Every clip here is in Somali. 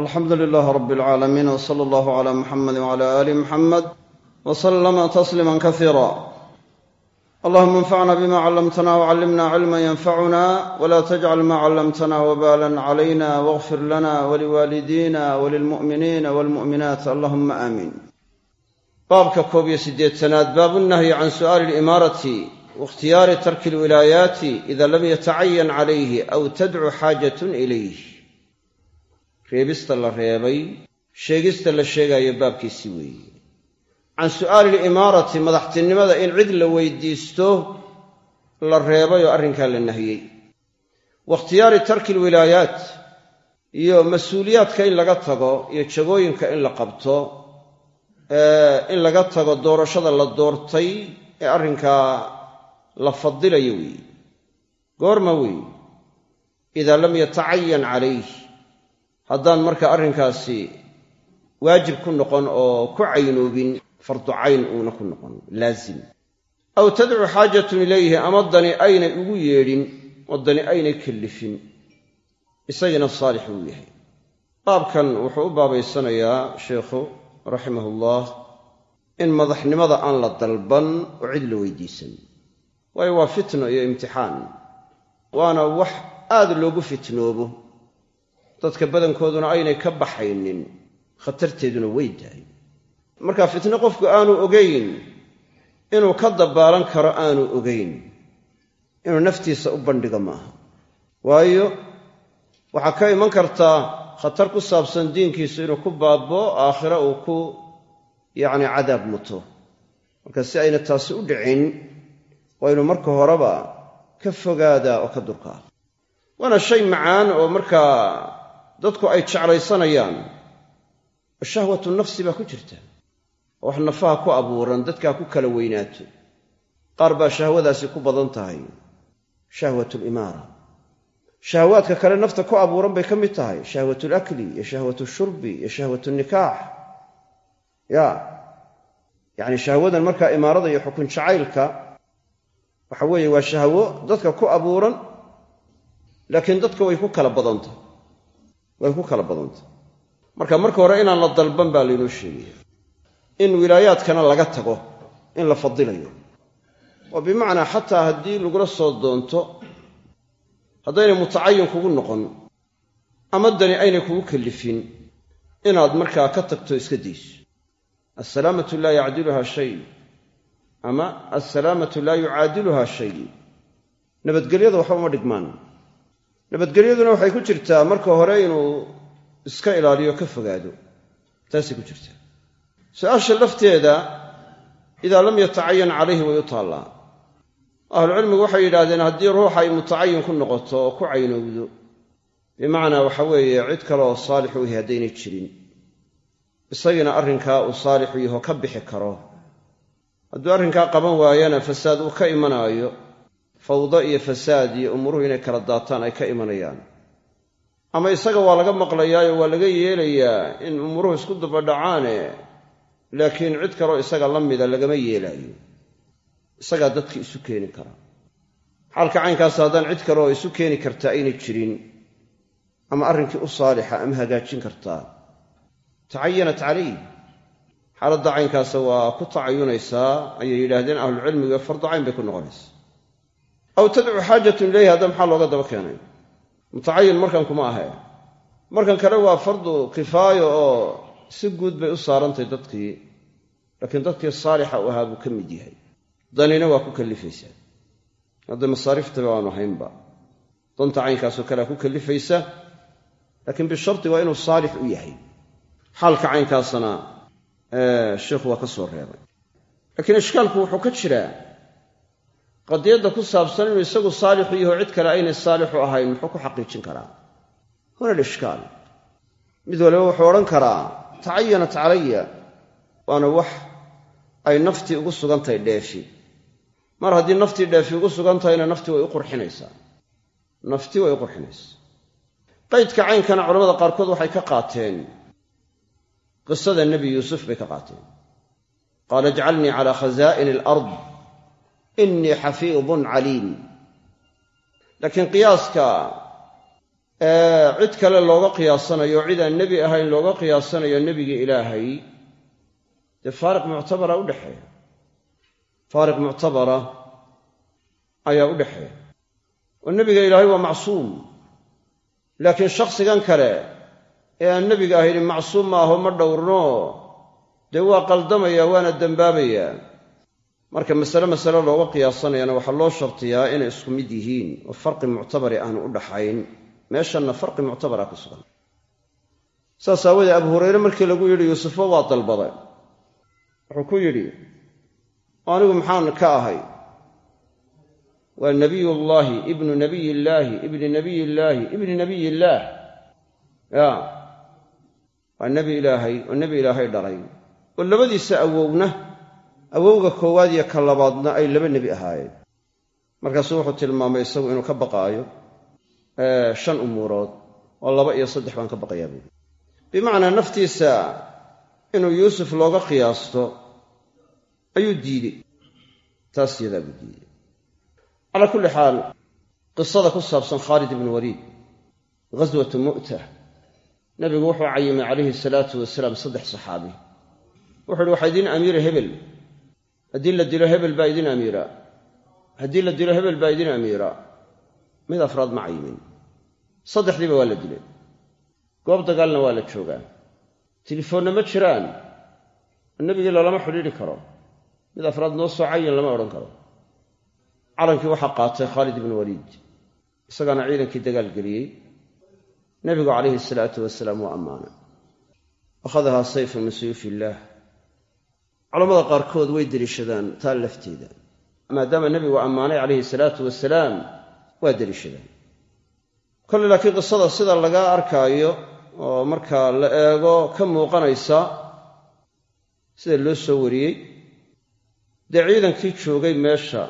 alxamdu lilaah rab alcaalamiin w sala allahu cala muxamedi wcala aali muxamed w slama tasliima kasiira allahuma anfacna bima callamtana wcallimna cilma yanfacuna wla tajcal ma callamtana wbalan calayna wاغfir lana waliwaalidina walilmu'miniina walmu'minaat allahuma aamiin baabka koob iyo siddeetanaad baabu nahyi can su'aali alimaarati waاkhtiyaari tarki alwilaayaati ida lam yatacayan calayhi aw tadcu xaajatun ilayh reebista la reebay sheegista la sheegaayo baabkiisii weeye. Can su'aali alimaarati madaxtinimada in cid la weydiisto la reebay oo arrinkaa la nahiyey. Waاkhtiyaari tarki alwilaayaat iyo mas'uuliyaadka in laga tago iyo jagooyinka in la qabto in laga tago doorashada la doortay ee arrinkaa la fadilayo weeye. Goorma weeye idaa lam yatacayan calayh haddaan marka arrinkaasi waajib ku noqon oo ku caynoobin fardu cayn uuna ku noqon laazim. Aw tadcu xaajatun ilayhi ama dani aynay ugu yeedhin oo dani aynay kallifin isagina saalix uu yahay. Baabkan wuxuu u baabaysanayaa sheikhu raximahullah in madaxnimada aan la dalban oo cid la weydiisan. Waayo waa fitno iyo imtixaan waana wax aad loogu fitnoobo dadka badankooduna aynay ka baxaynin khatarteeduna weyn tahay marka fitno qofku aanu ogayn inuu ka dabaalan karo aanu ogayn inuu naftiisa u bandhigo maaha. Waayo waxaa ka iman kartaa khatar ku saabsan diinkiisu inuu ku baaboo aakhiro uu ku yacni cadaab muto. Marka si ayna taasi u dhicin waa inuu marka horeba ka fogaadaa oo ka durkaa waana shay macaan oo markaa dadku ay jeclaysanayaan. Shahwatu nafsi baa ku jirta. Wax nafaha ku abuuran dadkaa ku kala weynaato. Qaar baa shahwadaasi ku badan tahay. Shahwat limaara shahawaadka kale nafta ku abuuran bay ka mid tahay. Shahwat lakli iyo shahwat shurbi iyo shahwat nikaax. Ya yacni shahwadan markaa imaarada iyo xukun jacaylka waxa weeye waa shahwo dadka ku abuuran laakiin dadka way ku kala badantah way ku kala badantah marka marka hore inaan la dalban baa laynoo sheegaya. In wilaayaadkana laga tago in la fadilayo oo bimacnaa xataa haddii lagula soo doonto haddaynay mutacayin kugu noqon ama dani aynay kugu kallifin inaad markaa ka tagto iska dayso assalaamatu laa yacdiluha shay ama assalaamatu laa yucaadiluha shay. Nabadgelyada waxba uma dhigmaan nabadgelyaduna waxay ku jirtaa marka hore inuu iska ilaaliyo ka fogaado. Taasay ku jirtaa. Su'aasha lafteeda idaa lam yatacayan calayhi way u taallaa ahlucilmigu waxay yidhaahdeen haddii ruuxa ay mutacayin ku noqoto oo ku caynowdo bimacnaa waxa weeye cid kale oo saalix u yahay haddaynay jirin. Isagiina arrinkaa uu saalixu yaho ka bixi karo. Hadduu arrinkaa qaban waayana fasaad uu ka imanaayo fawdo iyo fasaad iyo umuruhu inay kala daataan ay ka imanayaan. Ama isaga waa laga maqlayaayo waa laga yeelayaa in umuruhu isku dabadhacaane laakiin cid kaleo isaga la mida lagama yeelaayo. Isagaa dadka isu keeni kara. Xaalka caynkaas haddaan cid kale oo isu keeni kartaa aynay jirin ama arrinkii u saalixa ama hagaajin kartaa tacayanat calayh xaaladda caynkaasa waa ku tacayunaysaa ayay yidhaahdeen ahlucilmiga fardu cayn bay ku noqonaysaa aw tadcu xaajatun ilayhi hadda maxaa looga daba keenay? Mutacayin markan kuma ahe. Markan kale waa fardu kifaayo oo si guud bay u saarantahy dadkii laakiin dadkii saalixa u ahaa buu ka mid yahay. Danina waa ku kallifaysaa hadda masaariiftaba aanu haynba. Danta caynkaasoo kalea ku kallifaysa laakiin bisharti waa inuu saalix u yahay. Xaalka caynkaasna sheikhu waa ka soo reebay. Laakiin ishkaalku wuxuu ka jiraa qadiyadda ku saabsan inuu isagu saalixu yaho cid kale aynay saalixu ahayn muxuu ku xaqiijin karaa? Huna alishkaal mid waliba wuxuu odhan karaa tacayanat calaya waana wax ay naftii ugu sugantahay dheefi. Mar haddii naftii dheefi ugu sugan tahayna naftii way u qurxinaysaa. Naftii way u qurxinaysaa. Qaydka caynkana culamada qaarkood waxay ka qaateen. Qisada nebi yuusuf bay ka qaateen. Qaala ijcalnii calaa khasaa'ini alard innii xafiidun caliim. Laakiin qiyaaska cid kale looga qiyaasanayo cid aan nebi ahayn looga qiyaasanayo nebiga ilaahay dee faariq muctabara u dhexeeya. Faariq muctabara ayaa u dhexeeya. Oo nebiga ilaahay waa macsuum. Laakiin shakhsigan kale ee aan nebiga ahayn macsuum ma aho ma dhowrno. Dee waa qaldamaya waana dembaabayaa marka masale masale looga qiyaasanayana waxaa loo shartiyaa inay isku mid yihiin oo farqi muctabari aanu u dhaxayn. Meeshanna farqi muctabara ku sugan. Saas aawoodee abu hureyre markii lagu yidhi yuusufo waa dalbaday wuxuu ku yidhi anigu maxaan ka ahay? Waa nabiyullaahi ibnu nabiyillaahi ibni nabiyillaahi ibni nabiyillaah ya waa nebi ilaahay oo nebi ilaahay dhalay. Oo labadiisa awowna awowga koowaad iyo ka labaadna ay laba nebi ahaayeen. Markaasuu wuxuu tilmaamay isagu inuu ka baqaayo shan umuurood oo laba iyo saddex baan ka baqayaa buui bimacnaa naftiisa inuu yuusuf looga qiyaasto ayuu diidey. Taas yadaa buu diidey. Calaa kulli xaal qisada ku saabsan khaalid ibnu waliid ghaswatu mu'ta. Nebigu wuxuu cayimay calayhi salaatu wasalaam saddex saxaabi. Wuxu uhi waxaa idiin amiira hebel haddii la dilo hebel baa idin amiira. Haddii la dilo hebel baa idin amiira. Mid afraad ma cayimin saddexdiiba waa la dilay. Goob dagaalna waa la joogaa. Tilifoonna ma jiraan. Nebigii lalama xidhiidhi karo. Mid afraad noo soo cayin lama odhan karo. Calankii waxaa qaatay khaalid ibnu waliid. Isagaana ciidankii dagaal geliyey. Nebigu calayhi salaatu wasalaam waa ammaanay akhadahaa sayfun min suyuufi illaah culammada qaarkood way deliishadaan taa lafteeda. Maadaama nebigu ammaanay calayhi salaatu wasalaam waa deliishadaan. Kolle laakiin qisada sida laga arkaayo oo markaa la eego ka muuqanaysa sida loo soo wariyey dee ciidankii joogay meesha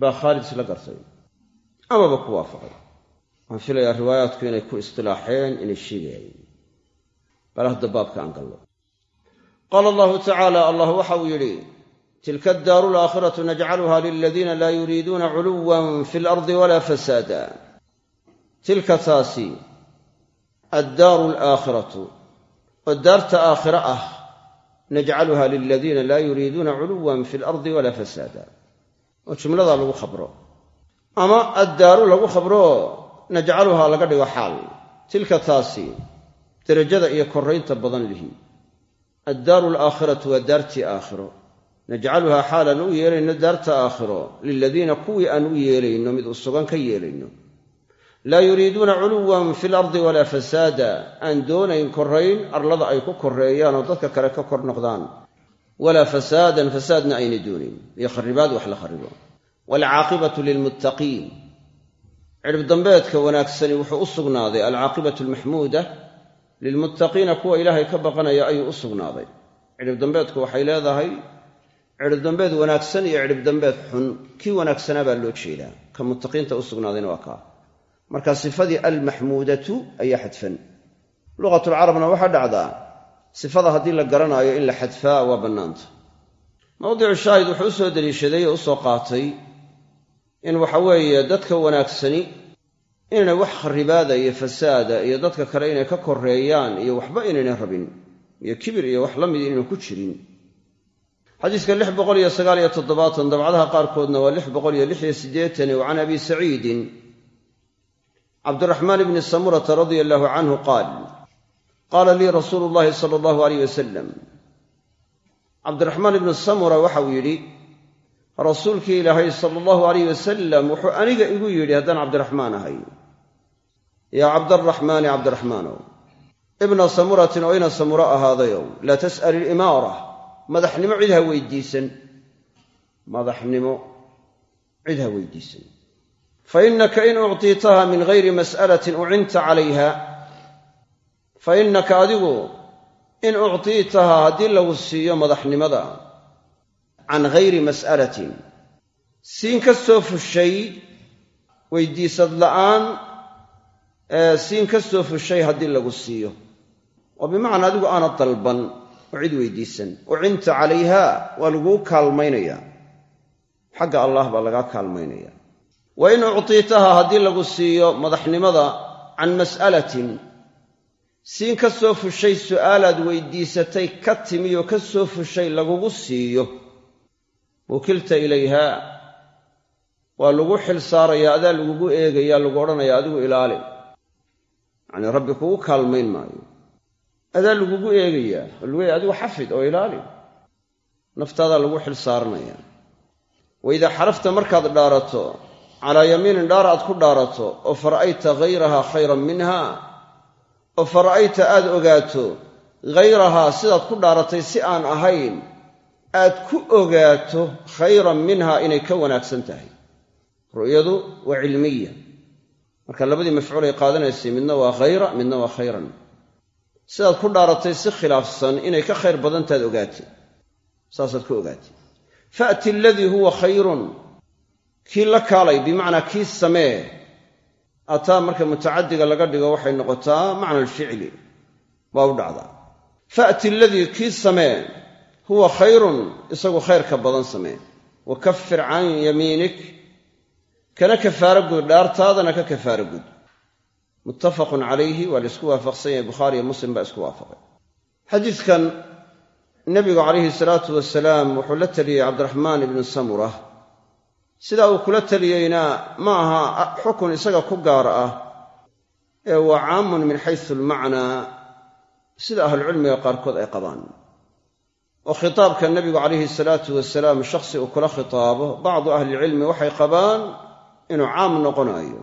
baa khaalid isla gartay. Amaba ku waafaqay. Waxaan filayaa riwaayaadku inay ku istilaaxeen inay sheegayaan. Bal hadda baabka aan gallo qaala allahu tacaala allah waxa uu yidhi tilka addaaru alaakhiratu najcaluha liladiina laa yuriiduuna culuwan fi alardi walaa fasaada tilka taasi addaaru alaakhiratu oo daarta aakhire ah najcaluha liladiina laa yuriiduuna culuwan fi alardi walaa fasaada oo jumladaa lagu khabro ama addaaru lagu khabro najcaluhaa laga dhigo xaal tilka taasi derajada iyo koraynta badan lihi addaaru alaakhiratu waa daartii aakhiro najcaluhaa xaalaan u yeelayno daarta aakhiro liladiina kuwii aan u yeelayno mid u sugan ka yeelayno laa yuriiduuna culuwan fi lardi walaa fasaada aan doonayn korayn arlada ay ku koreeyaan oo dadka kale ka kor noqdaan walaa fasaadan fasaadna ayna doonayn iyo kharibaad wax la kharibo waalcaaqibatu lilmuttaqiin cidhib dambeedka wanaagsani wuxuu u sugnaaday alcaaqibatu almaxmuuda lilmuttaqiina kuwa ilaahay ka baqanaya ayuu u sugnaaday. Cidhib dambeedku waxay leedahay cidhib dambeed wanaagsan iyo cidhib dambeed xun. Kii wanaagsanaa baa loo jeedaa. Ka muttaqiinta u sugnaadayna waa kaa. Marka sifadii almaxmuudatu ayaa xadfan. Luqatulcarabna waxaa dhacdaa sifada haddii la garanaayo in la xadfaa waa bannaanta. Mawdicu shaahid wuxuu u soo deliishaday oo u soo qaatay in waxa weeye dadka wanaagsani inaynay wax kharibaada iyo fasaada iyo dadka kale inay ka koreeyaan iyo waxba inaynay rabin iyo kibir iyo wax la mid inaynan ku jirin. Xadiiska lix boqol iyo sagaal iyo toddobaatan dabcadaha qaarkoodna waa lix boqol iyo lix iyo siddeetan wa can abi saciidin cabdiraxmaan bni samurata radia allaahu canhu qaal qaala lii rasuulu llaahi sala allahu aleyh wasalam cabdiraxmaan ibnu samura waxauu yidhi rasuulkii ilaahay sala allahu aleyh wasalam wuxuu aniga igu yidhi haddaan cabdiraxmaan ahay yaa cabdaraxmaani cabdiraxmaanow ibna samuratin oo ina samuro ahaadayow laa tas'al ilimaara madaxnimo cid ha weydiisan. Madaxnimo cid ha weydiisan. Fa innaka in uctiitaha min gayri mas'alatin ucinta calayha fa innaka adigu in uctiitaha haddii lagu siiyo madaxnimada can gayri mas'alatin siin ka soo fushay weydiisad la'aan siin ka soo fushay haddii lagu siiyo. Oo bimacnaa adigu aanad dalban oo cid weydiisan. Ucinta calayha waa laguu kaalmaynayaa. Xagga allah baa lagaa kaalmaynaya wa in uctiitaha haddii lagu siiyo madaxnimada can mas'alatin siin ka soo fushay su'aalaad weydiisatay ka timi oo ka soo fushay lagugu siiyo. Wukilta ilayha waa lagu xil saarayaa adaa lagugu eegayaa lagu odhanayaa adigu ilaali yacnii rabbi kugu kaalmayn maayo. Adaa lagugu eegayaa oo lagu adigu xafid oo ilaali. Naftaadaa lagu xil saaranaya wa idaa xalafta markaad dhaarato calaa yamiinin dhaar aad ku dhaarato oo fara'ayta hayrahaa khayran minha oo fara'ayta aad ogaato hayrahaa sidaad ku dhaaratay si aan ahayn aad ku ogaato khayran minha inay ka wanaagsan tahay. Ru'yadu waa cilmiya marka labadii mafcuul ay qaadanaysay midna waa khayra midna waa khayran. Sidaad ku dhaaratay si khilaafsan inay ka khayr badantaad ogaatay. Saasaad ku ogaatay. Fa'ti aladii huwa khayrun. Kii la kaalay bimacnaa kii samee ataa marka mutacadiga laga dhigo waxay noqotaa macna alficli waa u dhacdaa fa'ti aladii kii samee huwa khayrun isagu khayrka badan samee. Wa kafir can yamiinik kana kafaaro gud dhaartaadana ka kafaaro gud muttafaqun calayhi waa la isku waafaqsan yahay bukhaari iyo muslim baa isku waafaqay. Xadiidkan nebigu calayhi salaatu wasalaam wuxuu la teliyey cabdiraxmaan ibnu samura. Sidaa uu kula teliyeyna ma aha xukun isaga ku gaar ah ee waa caamun min xaysu almacnaa sida ahlucilmiga qaarkood ay qabaan. Oo khitaabka nebigu calayhi salaatu wasalaam shakhsi uu kula khitaabo bacdu ahlilcilmi waxay qabaan inuu caam noqonayo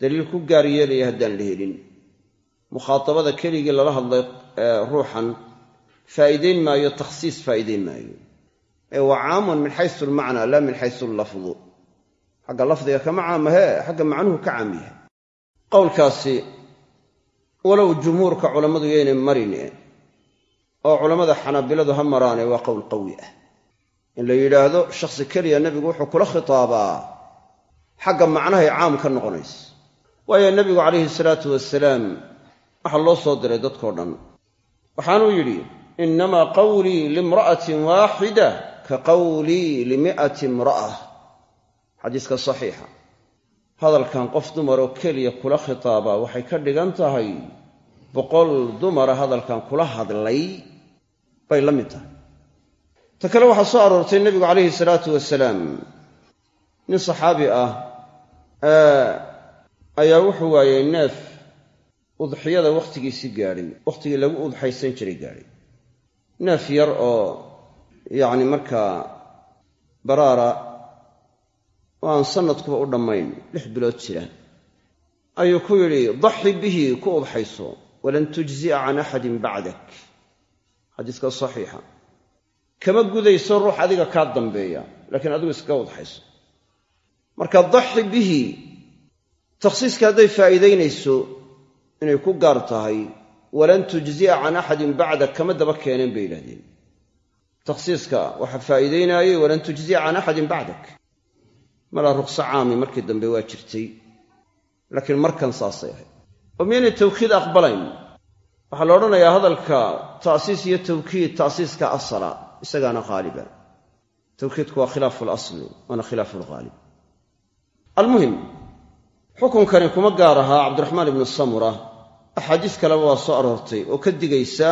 daliil ku gaar yeelaya haddaan la helin. Mukhaatabada keligii lala hadlay ruuxan faa'iidayn maayo takhsiis faa'iidayn maayo. Ee waa caamun min xaysu almacnaa laa min xaysu allafdu xagga lafdiga kama caamahee xagga macnuhu ka caam yahay. Qowlkaasi walow jumhuurka culammadu yaynay marine oo culammada xanaabiladu ha maraane waa qowl qawi ah. In la yidhaahdo shakhsi keliya nebigu wuxuu kula khitaabaa xagga macnahay caam ka noqonaysa. Waayo nebigu calayhi salaatu wasalaam waxaa loo soo diray dadkao dhan. Waxaanuu yidhi innamaa qawlii limra'atin waaxida ka qawlii limi'ati imra'a. Xadiiska saxiixa. Hadalkan qof dumaroo keliya kula khitaabaa waxay ka dhigan tahay boqol dumara hadalkan kula hadlay bay la mid tahay. Ta kale waxaa soo aroortay nebigu calayhi salaatu wasalaam nin saxaabi ah ayaa wuxuu waayey neef udxiyada wakhtigiisii gaadhay wakhtigii lagu udxaysan jiray gaadhay. Neef yar oo yacni markaa baraara oo aan sanadkuba u dhammayn lix bilood jira. Ayuu ku yidhi daxi bihi ku udxayso walan tujzi'a can axadin bacdak. Xadiiska saxiixa. Kama gudayso ruux adiga kaa dambeeya laakiin adigu iskaga udxayso marka daxi bihi takhsiiska hadday faa'iidaynayso inay ku gaar tahay walan tujzi'a can axadin bacdak kama daba keeneen bay yidhahdeen takhsiiska waxaa faa'iidaynaayey walan tujzi'a can axadin bacdak. Malaa ruqso caami markii dambe waa jirtay. Laakiin markan saasay ahayd. Oo miyaynay tawkiid aqbalayn? Waxaa la odhanayaa hadalka ta'siis iyo tawkiid ta'siiska asala isagaana haaliba tawkiidku waa khilaafu alasli waana khilaafu alghaalib almuhim xukunkani kuma gaar ahaa cabdiraxmaan ibnu samura. Axaadiis kaleba waa soo aroortay oo ka digaysa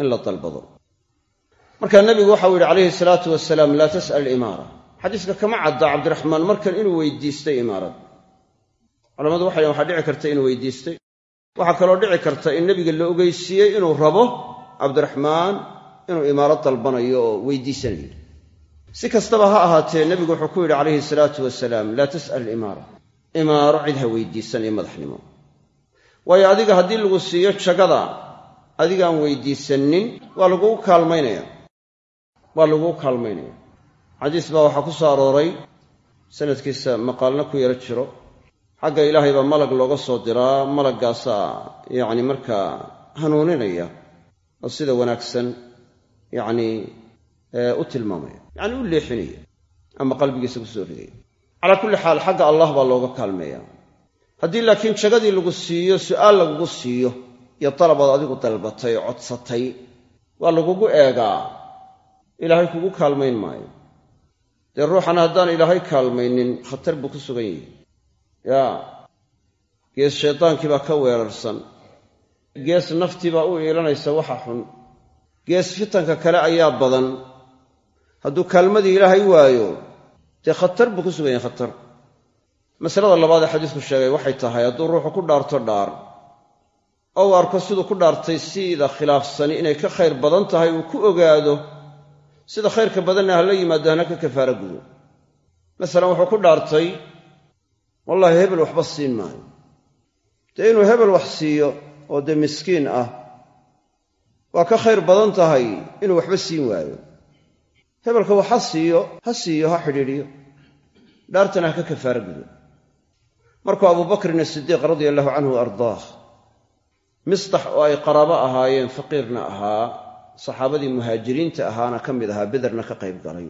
in la dalbado. Markaa nebigu waxau yidhi calayhi salaatu wasalaam laa tas'al imaara. Xadiiska kama cadda cabdiraxmaan markan inuu weydiistay imaarad. Culamadu waxay waxaa dhici karta inuu weydiistay. Waxaa kaloo dhici karta in nebiga la ogeysiiyey inuu rabo cabdiraxmaan inuu imaarad dalbanayo oo weydiisanayo si kastaba ha ahaatee nebigu wuxuu ku yidhi calayhi salaatu wasalaam laa tas'al imaara. Imaaro cid ha weydiisan iyo madaxnimo. Waayo adiga haddii lagu siiyo jagada adigaan weydiisanin waa lagugu kaalmaynaya. Waa lagugu kaalmaynaya. Xadiis baa waxaa ku soo arooray sanadkiisa maqaalna ku yaro jiro. Xagga ilaahay baa malag looga soo diraa malaggaasaa yacni markaa hanuuninaya oo sida wanaagsan yacnii u tilmaamaya. Yacni u leexinaya ama qalbigiisa ku soo ridaya calaa kulli xaal xagga allah baa looga kaalmeeya. Haddii laakiin jagadii lagu siiyo su'aal lagugu siiyo iyo dalabaad adigu dalbatay oo codsatay waa lagugu eegaa. Ilaahay kugu kaalmayn maayo. Dee ruuxan haddaan ilaahay kaalmaynin khatar buu ku sugan yahay. Yaa gees shaydaankii baa ka weerarsan. Gees naftii baa u iilanaysa waxa xun. Gees fitanka kale ayaa badan hadduu kaalmadii ilaahay waayo dee khatar buu ku sugan khatar. Masalada labaad ee xadiisku sheegay waxay tahay hadduu ruuxu ku dhaarto dhaar oo uu arko siduu ku dhaartay sida khilaafsani inay ka khayr badan tahay uu ku ogaado sida khayrka badanna hala hana ka kafaara gudo. Masalan wuxuu ku dhaartay wallaahi hebel waxba siin maayo. Dee inuu hebel wax siiyo oo dee miskiin ah waa ka khayr badan tahay inuu waxba siin waayo hebelka wax ha siiyo ha siiyo ha xidhiidhiyo. Dhaartana ha ka kafaara gudo. Markuu abubakrin asidiiq radia allahu canhu ardaah mistax oo ay qaraabo ahaayeen faqiirna ahaa saxaabadii muhaajiriinta ahaana ka mid ahaa bederna ka qayb galay.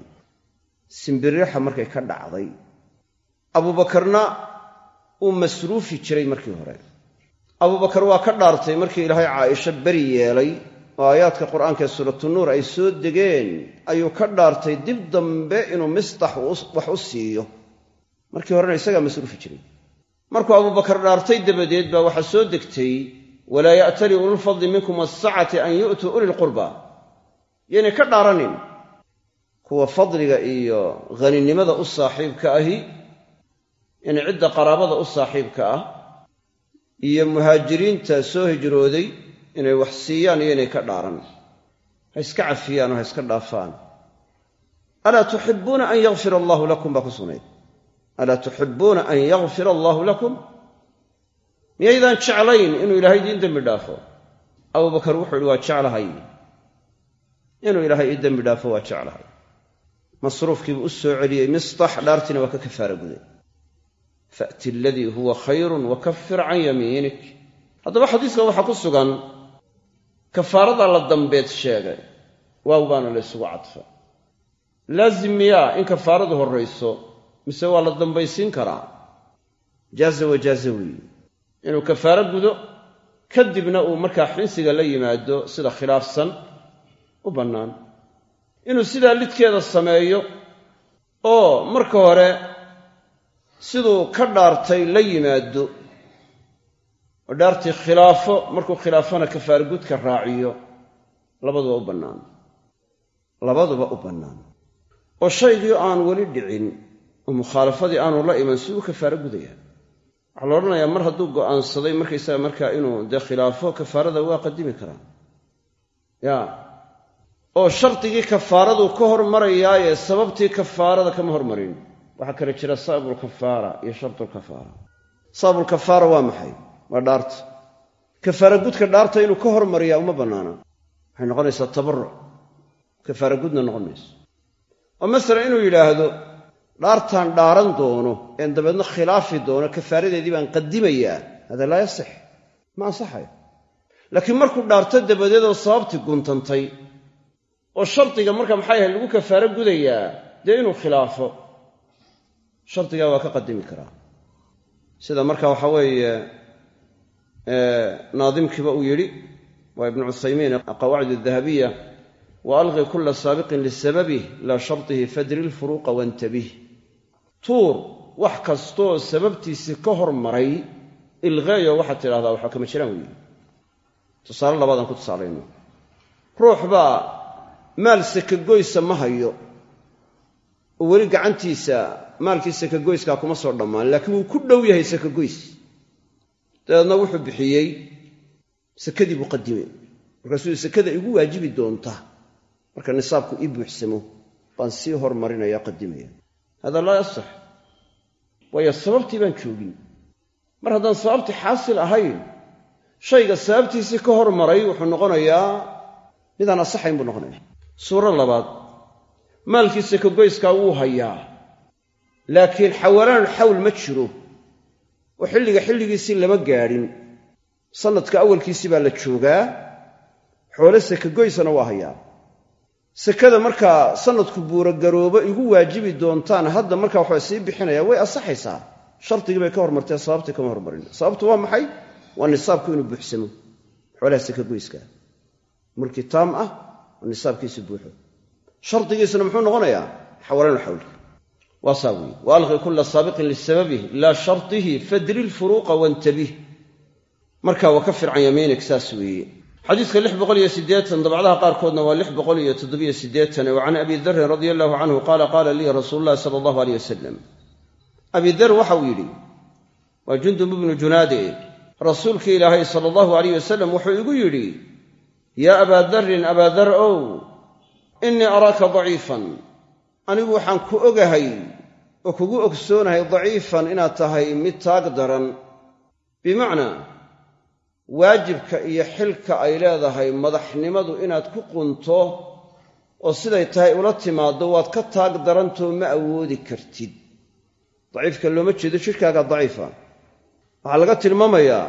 Simbiriixa markay ka dhacday. Abuubakarna uu masruufi jiray markii hore. Abuubakar waa ka dhaartay markii ilaahay caaisho beri yeelay oo aayaadka qur'aanka ee suuratunuur ay soo degeen ayuu ka dhaartay dib dambe inuu mistax wax u siiyo. Markii horena isagaa masruufi jiray. Markuu abuubakar dhaartay dabadeed baa waxaa soo degtay walaa ya'tali ululfadli minkum waasacati an yu'tuu uli lqurba yaynay ka dhaaranin kuwa fadliga iyo haninimada u saaxiibka ahi yani cidda qaraabada u saaxiibka ah iyo muhaajiriinta soo hijrooday inay wax siiyaan iyo inay ka dhaaran. Ha iska cafiyaan oo ha iska dhaafaan. Alaa tuxibuuna an yakfir allaahu lakum baa ku sugnayd. Alaa tuxibuuna an yakfira allaahu lakum. Miyaydaan jeclayn inuu ilaahay idiin dembi dhaafo? Abubakar wuxuu ihi waa jeclahay. Inuu ilaahay ii dembi dhaafo waa jeclahay. Masruufkiibuu u soo celiyey mistax dhaartiina waa ka kafaara guday. Fa'ti aladii huwa khayrun wa kafir can yamiinik. Haddaba xadiiska waxaa ku sugan kafaarada la dambeed sheegay waaw baana la ysugu cadfa laazim miyaa in kafaaradu horrayso mise waa la dambaysiin karaa? Jaaza wajaaza weeye inuu kafaaro gudo kadibna uu markaa xinsiga la yimaado sida khilaafsan u bannaan. Inuu sidaa lidkeeda sameeyo oo marka hore siduu ka dhaartay la yimaado oo dhaartii khilaafo markuu khilaafona kafaaro gudka raaciyo labaduba u bannaan. Labaduba u bannaan. Oo shaygii aan weli dhicin oo mukhaalafadii aanu la iman siduu kafaaro gudaya waxaa la odhanayaa mar hadduu go'aansaday markaysaga markaa inuu dee khilaafo kafaarada waa qadimi karaa ya. Oo shardigii kafaaraduu ka hormarayaaye sababtii kafaarada kama hormarin. Waxaa kale jira sababulkafaara iyo shardulkafaara sababulkafaara waa maxay waa dhaarta. Kafaara gudka dhaarta inuu ka hormariyaa uma bannaana. Waxay noqonaysaa tabaruc kafaara gudna noqon mayso. Oo masalan inuu yidhaahdo dhaartaan dhaaran doono een dabeedna khilaafi doono kafaaradeedii baan qadimayaa hada laa yasix ma ansaxayo laakiin markuu dhaarto dabadeedoo sababtii guntantay oo shardiga marka maxay ahayd lagu kafaaro gudayaa dee inuu khilaafo shardigaa waa ka qadimi karaa. Sida marka waxa weeye naadimkiiba uu yidhi waa ibnu cuthaymiin qawaacid adahabiya wa alqi kula saabiqin lisababih laa shardihi fadri lfuruuqa wantabih. Tuur wax kastoo sababtiisii ka hormaray ilqeeyo waxaad tidhahdaa waxaa kama jiraan weeye tusaale labaadaan ku tusaalayno. Ruux baa maal sakagoysa ma hayo. Oo weli gacantiisa maalkii sakagoyskaa kuma soo dhammaan laakiin wuu ku dhow yahay sakagoys dabeedna wuxuu bixiyey sakadii buu qadimay. Markaasuu sakada igu waajibi doonta marka nisaabku ii buuxsamo baan sii hormarinaya qadimaya. Hada laa yasax waayo sababtii baan joogin. Mar haddaan sababtii xaasil ahayn shayga sababtiisii ka hormaray wuxuu noqonayaa midaan asaxayn buu noqonaya. Suuro labaad maalkii sakagoyskaa wuu hayaa laakiin xawalaan xawl ma jiro oo xilliga xilligiisii lama gaadhin sannadka awalkiisii baa la joogaa. Xoole sakagoysana waa hayaa. Sakada markaa sannadku buuragaroobo igu waajibi doontaan hadda markaa waxaa sii bixinaya way ansaxaysaa. Shardigii bay ka hormartee sababtii kama hormarin. Sababtu waa maxay? Waa nisaabku inuu buuxsamo. Xoolaha sakagoyska mulki taam ah oo nisaabkiisu buuxo. Shardigiisuna muxuu noqonayaa? Xawalaan xawlka waa saa weeye wa alqi kula saabiqin lisababih laa shartihi fadri lfuruuqa wantabih marka wa ka fircan yamiinik saas weeye. Siddeetan dabcdaha qaarkoodna waa wa can abi darin radia allahu canhu qaala qaala lii rasuulu llahi sala allahu aleyh wasalam abi dar waxauu yidhi waa jundub ibnu junaade rasuulkii ilaahay sala allahu aleyh wasalam wuxuu igu yidhi yaa abaa darin abaa dar ow innii araaka daciifan anigu waxaan ku ogahay oo kugu ogsoonahay daciifan inaad tahay mid taag daran bimacnaa waajibka iyo xilka ay leedahay madaxnimadu inaad ku qunto oo siday tahay ula timaaddo waad ka taag darantoo ma awoodi kartid. Daciifka looma jeedo jidhkaaga daciifa. Waxaa laga tilmaamayaa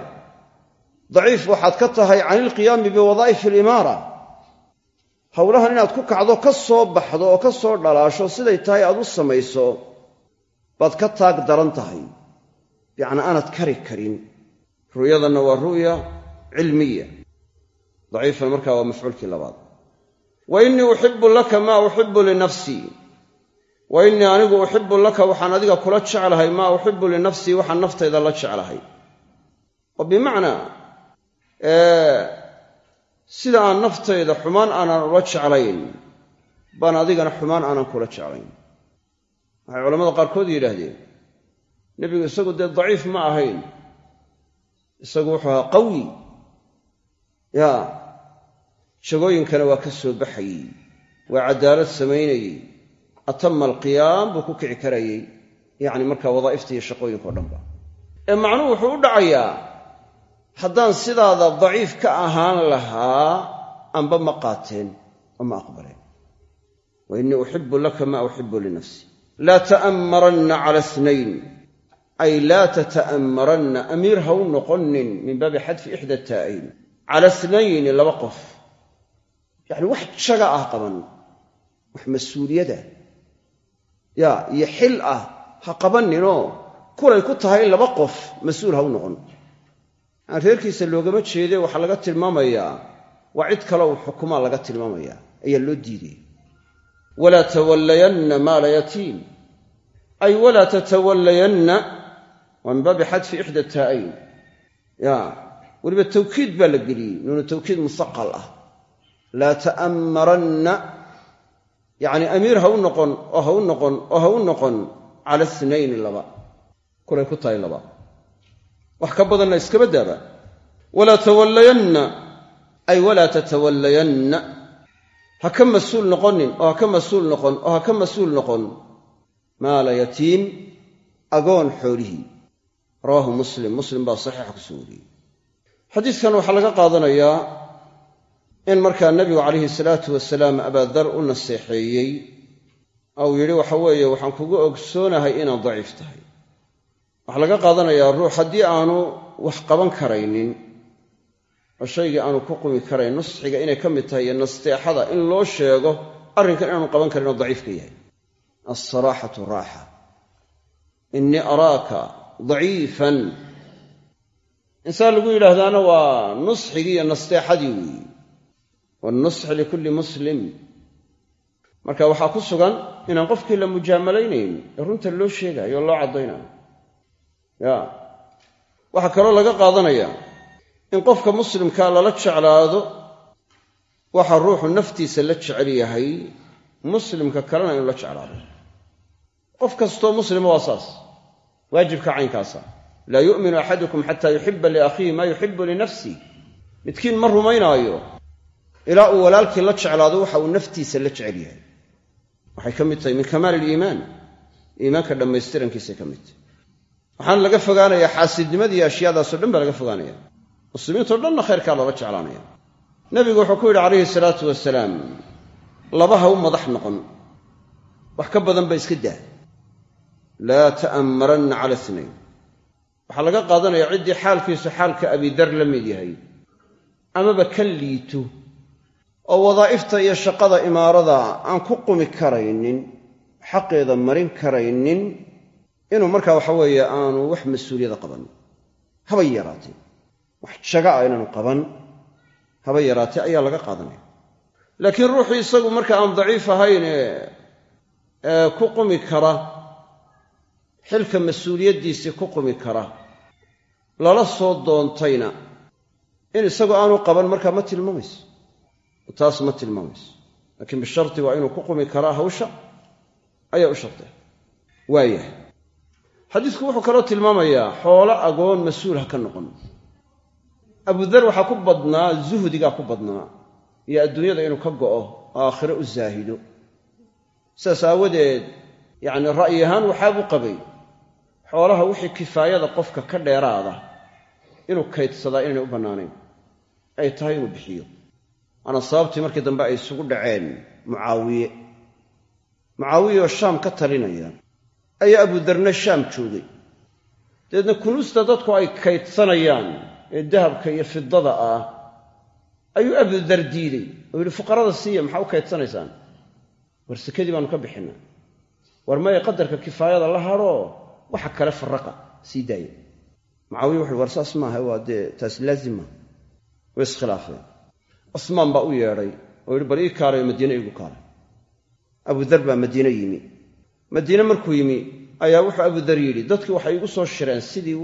daciif waxaad ka tahay can ilqiyaami biwadaa'if alimaara howlahan inaad ku kacdo ka soo baxdo oo ka soo dhalaasho siday tahay aad u samayso baad ka taag daran tahay. Bicnaa aanad kari karin. Ru'yadanna waa ru'ya cilmiya. Daciifan markaa waa mafcuulkii labaad. Wa innii uxibu laka maa uxibu linafsii wa innii anigu uxibu laka waxaan adiga kula jeclahay maa uxibu linafsii waxaan naftayda la jeclahay. Oo bimacnaa sida aan naftayda xumaan aanan ula jeclayn baan adigana xumaan aanan kula jeclayn. Waxay culamada qaarkood yidhaahdeen nebigu isagu dee daciif ma ahayn. Isagu wuxuu ahaa qawi. Yaa jagooyinkana waa ka soo baxayey waa caddaalad samaynayey. Atama alqiyaam buu ku kici karayey yacni markaa wadaa'ifta iyo shaqooyinka o dhanba ee macnuhu wuxuu u dhacayaa haddaan sidaada daciif ka ahaan lahaa amba ma qaateen oo ma aqbaleen. Wa uxibu laka maa uxibu linafsi laa ta'ammaranna cala snayn ay laa tata'ammaranna amiir ha u noqonin min baabi xadfi ixda taa'ayn cala snayni laba qof. Yacni wax jaga ah qaban wax mas'uuliyada. Yaa iyo xil ah ha qabaninoo kulay ku tahay laba qof mas'uul ha u noqon aan reerkiisa loogama jeede waxaa laga tilmaamayaa waa cid kale uu xukumaa laga tilmaamaya ayaa loo diidaya walaa tawallayanna maala yatiim ay walaa tatawallayanna waa min baabi xadfi ixda taa'ayn ya weliba tawkiid baa la geliyey nuunu tawkiid musaqal ah. Laa ta'ammaranna yacni amiir ha u noqon oo ha u noqon oo ha u noqon cala snayni laba. Kulay ku tahay laba wax ka badanna iskaba daaba. Walaa tawallayanna ay walaa tatawallayanna. Ha ka mas'uul noqonin oo ha ka mas'uul noqon oo ha ka mas'uul noqon. Maala yatiim agoon xoolihii rawaahu muslim muslim baa saxiixa ku soo wariyey. Xadiidkan waxaa laga qaadanayaa in markaa nebigu calayhi salaatu wasalaam abaadar u naseexeeyey. Ou yidhi waxa weeye waxaan kugu ogsoonahay inaad daciif tahay waxaa laga qaadanayaa ruux haddii aanu wax qaban karaynin oo shaygii aanu ku qumi karayn nusxiga inay ka mid tahay iyo nasteexada in loo sheego arrinkan inaanu qaban karin oo daciif ka yahay. Alsaraaxatu raaxa. Innii araaka daciifan. Insaan lagu yidhaahdaana waa nusxigii iyo nasteexadii weeye wannusxi likulli muslim. Marka waxaa ku sugan inaan qofkii la mujaamalaynayn ee runta loo sheegayo oo loo caddaynayo ya. Waxaa kaloo laga qaadanayaa in qofka muslimkaa lala jeclaado waxa ruuxu naftiisa la jecel yahay muslimka kalena inuu la jeclaado. Qof kastoo muslima waa saas. Waajibka caynkaasa. Laa yu'minu axadukum xataa yuxiba liakhiihi maa yuxibu linafsih midkiin ma rumaynaayo ilaa uu walaalkii la jeclaado waxa uu naftiisa la jecel yahay. Waxay ka mid tahay min kamaali iliimaan iimaanka dhammaystirankiisay ka mid. tahay waxaana laga fogaanayaa xaasidnimadii ashyaadaasoo dhan baa laga fogaanaya. Muslimiintao dhanna khayrkaa loola jeclaanaya. Nebigu wuxuu ku yidhi calayhi salaatu wasalaam laba ha u madax noqon wax ka badan ba iska daa. Laa ta'ammaranna cala snayn waxaa laga qaadanaya ciddii xaalkiisu xaalka abidar la mid yahay amaba ka liito oo wadaa'ifta iyo shaqada imaarada aan ku qumi karaynin xaqeeda marin karaynin inuu markaa waxa weeye aanu wax mas'uuliyada qaban. Haba yaraatee wax jaga ah inaanu qaban. Haba yaraatee ayaa laga qaadanaya. Laakiin ruuxu isagu marka aan daciif ahayn ee ku qumi kara xilka mas'uuliyaddiisii ku qumi kara lala soo doontayna in isagoo aanu qaban markaa ma tilmaamayso. Taas ma tilmaamayso. Laakiin bisharti waa inuu ku qumi karaa hawsha ayaa u shardiya waayahay xadiisku wuxuu kaloo tilmaamayaa xoolo agoon mas'uul ha ka noqon. Abudar waxaa ku badnaa zuhdigaa ku badnaa iyo adduunyada inuu ka go'o aakhiro u zaahido. Sidaas aawadeed yacni ra'yi ahaan waxaabuu qabay xoolaha wixii kifaayada qofka ka dheeraada inuu kaydsadaa inaynay u bannaanayn. Ay tahay inuu bixiyo. Waana sababtii markii dambe ay isugu dhaceen mucaawiye. Mucaawiye oo shaam ka talinaya ayaa abudarna shaam joogay. Dabeedna kunuusta dadku ay kaydsanayaan ee dahabka iyo fidada ah ayuu abudar diiday. Oo yidhi fuqarada siiya maxaa u kaydsanaysaan war sekadii baanu ka bixinaa. War maya qadarka kifaayada la hadhoo waxa kale faraqa sii daaya mucaawiya wuxuui war saas maaha waa dee taas laazim maaha way iskhilaafeen cusmaan baa u yeedhay oo yidhi bal ii kaalayo madiine iigu kaalay abudar baa madiine yimi madiine markuu yimi ayaa wuxuu abudar yidhi dadkii waxay igu soo shireen sidii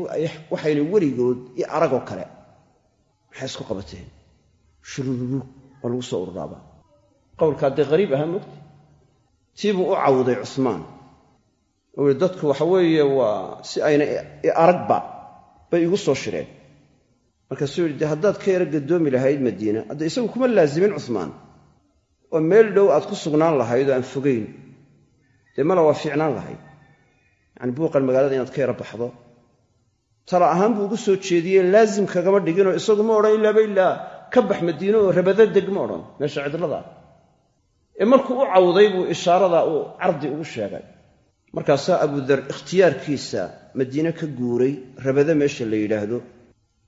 waxayna weligood iyo aragoo kale. Maxay isku qabateen. Shurururuug waa lagu soo ururaabaa. Qowlkaa dee qariib ahaa mogta tii buu u cawday cusmaan. Oo yihi dadku waxa weeye waa si ayna i aragba bay igu soo shireen. Markaasuu yidhi dee haddaad ka yaro gadoomi lahayd madiina hadda isagu kuma laazimin cusmaan oo meel dhow aad ku sugnaan lahayd oo aan fogayn dee mala waa fiicnaan lahayd. Yacani buuqan magaalada inaad ka yaro baxdo. Tala ahaan buu ugu soo jeediyey laazim kagama dhiginoo isagu ma odhan ilaaba ilaa ka bax madiino oo rabada deg ma odhan meesha cidlada. Ee markuu u cawday buu ishaaradaa uu cardi ugu sheegay. Markaasaa abudar ikhtiyaarkiisa madiine ka guuray rabada meesha la yidhaahdo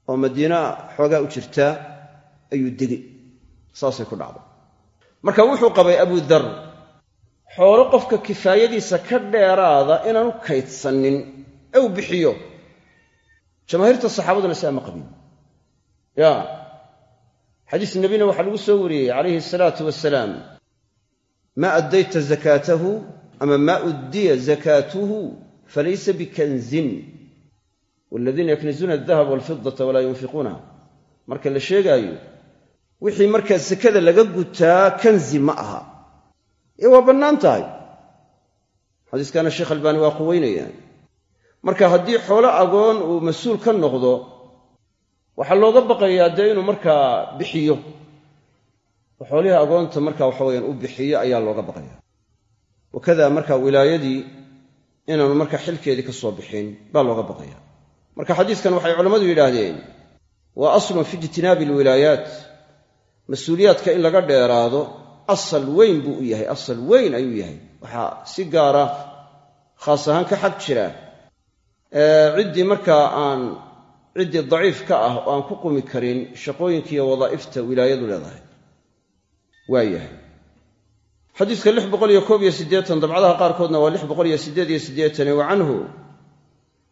oo madiina xoogaa u jirtaa ayuu degay. Saasay ku dhacday. Marka wuxuu qabay abudar xoolo qofka kifaayadiisa ka dheeraada inaanu kaydsanin uu bixiyo. Jamaahiirta saxaabaduna sidaa ma qabin. Ya. Xadiis nebina waxaa lagu soo wariyey calayhi asalaatu wasalaam maa addayta zakaatahu ama maa uddiya zakaatuhu falaysa bikanzin. Waladiina yaknizuuna aldahaba walfidata walaa yunfiquunaha marka la sheegaayo wixii markaa sakada laga gutaa kanzi ma aha waa bannaan tahay. Xadiiskaana sheekh albaani waa quweynayaan marka haddii xoolo agoon uu mas'uul ka noqdo waxaa looga baqayaa dee inuu markaa bixiyo. Oo xoolihii agoonta marka waxaweyaan u bixiyo ayaa looga baqaya wakada marka wilaayadii inaanu marka xilkeedii ka soo bixin baa looga baqaya marka xadiiskan waxay culammadu yidhaahdeen waa aslun fi ijtinaabi alwilaayaat. Mas'uuliyaadka in laga dheeraado asal weyn buu u yahay asal weyn ayuu yahay. Waxaa si gaara khaas ahaan ka xag jira. Ciddii markaa aan ciddii daciif ka ah oo aan ku qumi karin shaqooyinkiiyo wadaa'ifta wilaayadu leedahay. Waa yahay. Xadiiska lix boqol iyo koob iyo siddeetan dabcadaha qaarkoodna waa lix boqol iyo siddeed iyo siddeetani wa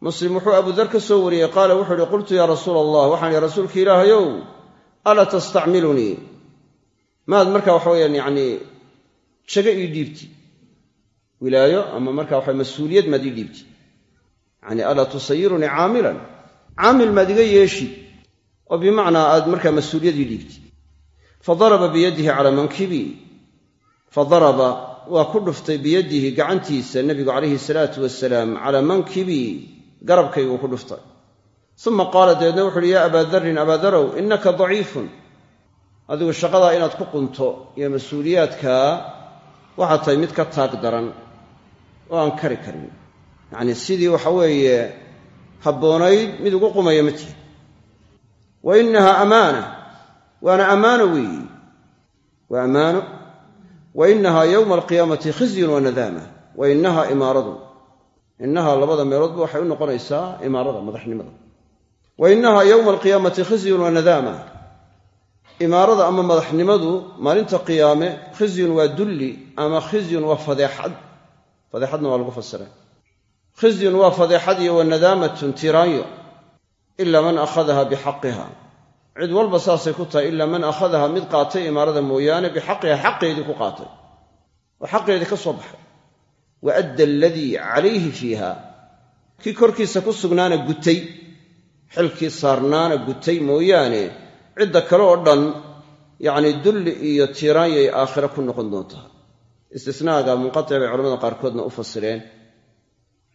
muslim wuxuu abudar ka soo wariyey qaala wuxuu uhi qultu yaa rasuula allah waxaan ihi rasuulka ilaahayow alaa tastacmilunii maad marka waxa weyaan yacnii jago ii dhiibti. Wilaayo ama marka waxa mas'uuliyad maad ii dhiibti. Yacni alaa tusayirunii caamilan? Caamil maad iga yeeshi. Oo bimacnaa aad markaa mas'uuliyad ii dhiibti. Fadaraba biyadihi calaa mankibii fadaraba waa ku dhuftay biyadihi gacantiisa nebigu calayhi salaatu wasalaam calaa mankibii garabkayguu ku dhuftay. Uma qaala dabeedna wuxu uhi yaa abaa darin abaadarow innaka daciifun adigu shaqadaa inaad ku qunto iyo mas'uuliyaadkaa waxaad tahay mid ka taag daran oo aan kari karin. Yacnii sidii waxa weeye habboonayd mid ugu qumaya ma tihi wa innaha amaana waana ammaano weeyi. Waa ammaano wa innaha yowma alqiyaamati khizyun wa nadaama. Wa innaha imaaradun innaha labada meeloodba waxay u noqonaysaa imaarada madaxnimada. Wa innaha yowma alqiyaamati khizyun wa nadaama imaarada ama madaxnimadu maalinta qiyaame khizyun waa dulli ama khizyun waa fadeexad. Fadeexadna waa lagu fasiray. Khizyun waa fadeexad iyo wa nadaamatun tiraanyo ilaa man akhadaha bixaqiha. Cid walba saasay ku tahay ilaa man akhadaha mid qaatay imaarada mooyaane bixaqiha xaqeedii ku qaatay. Oo xaqeedii ka soo baxay. Wa adda aladii calayhi fiiha. Kii korkiisa ku sugnaana gutay xilkii saarnaana gutay mooyaane cidda kale oo dhan yacni dulli iyo tiiraanyay aakhire ku noqon doontaa. Istisnaaga munqatic bay culamada qaarkoodna u fasireen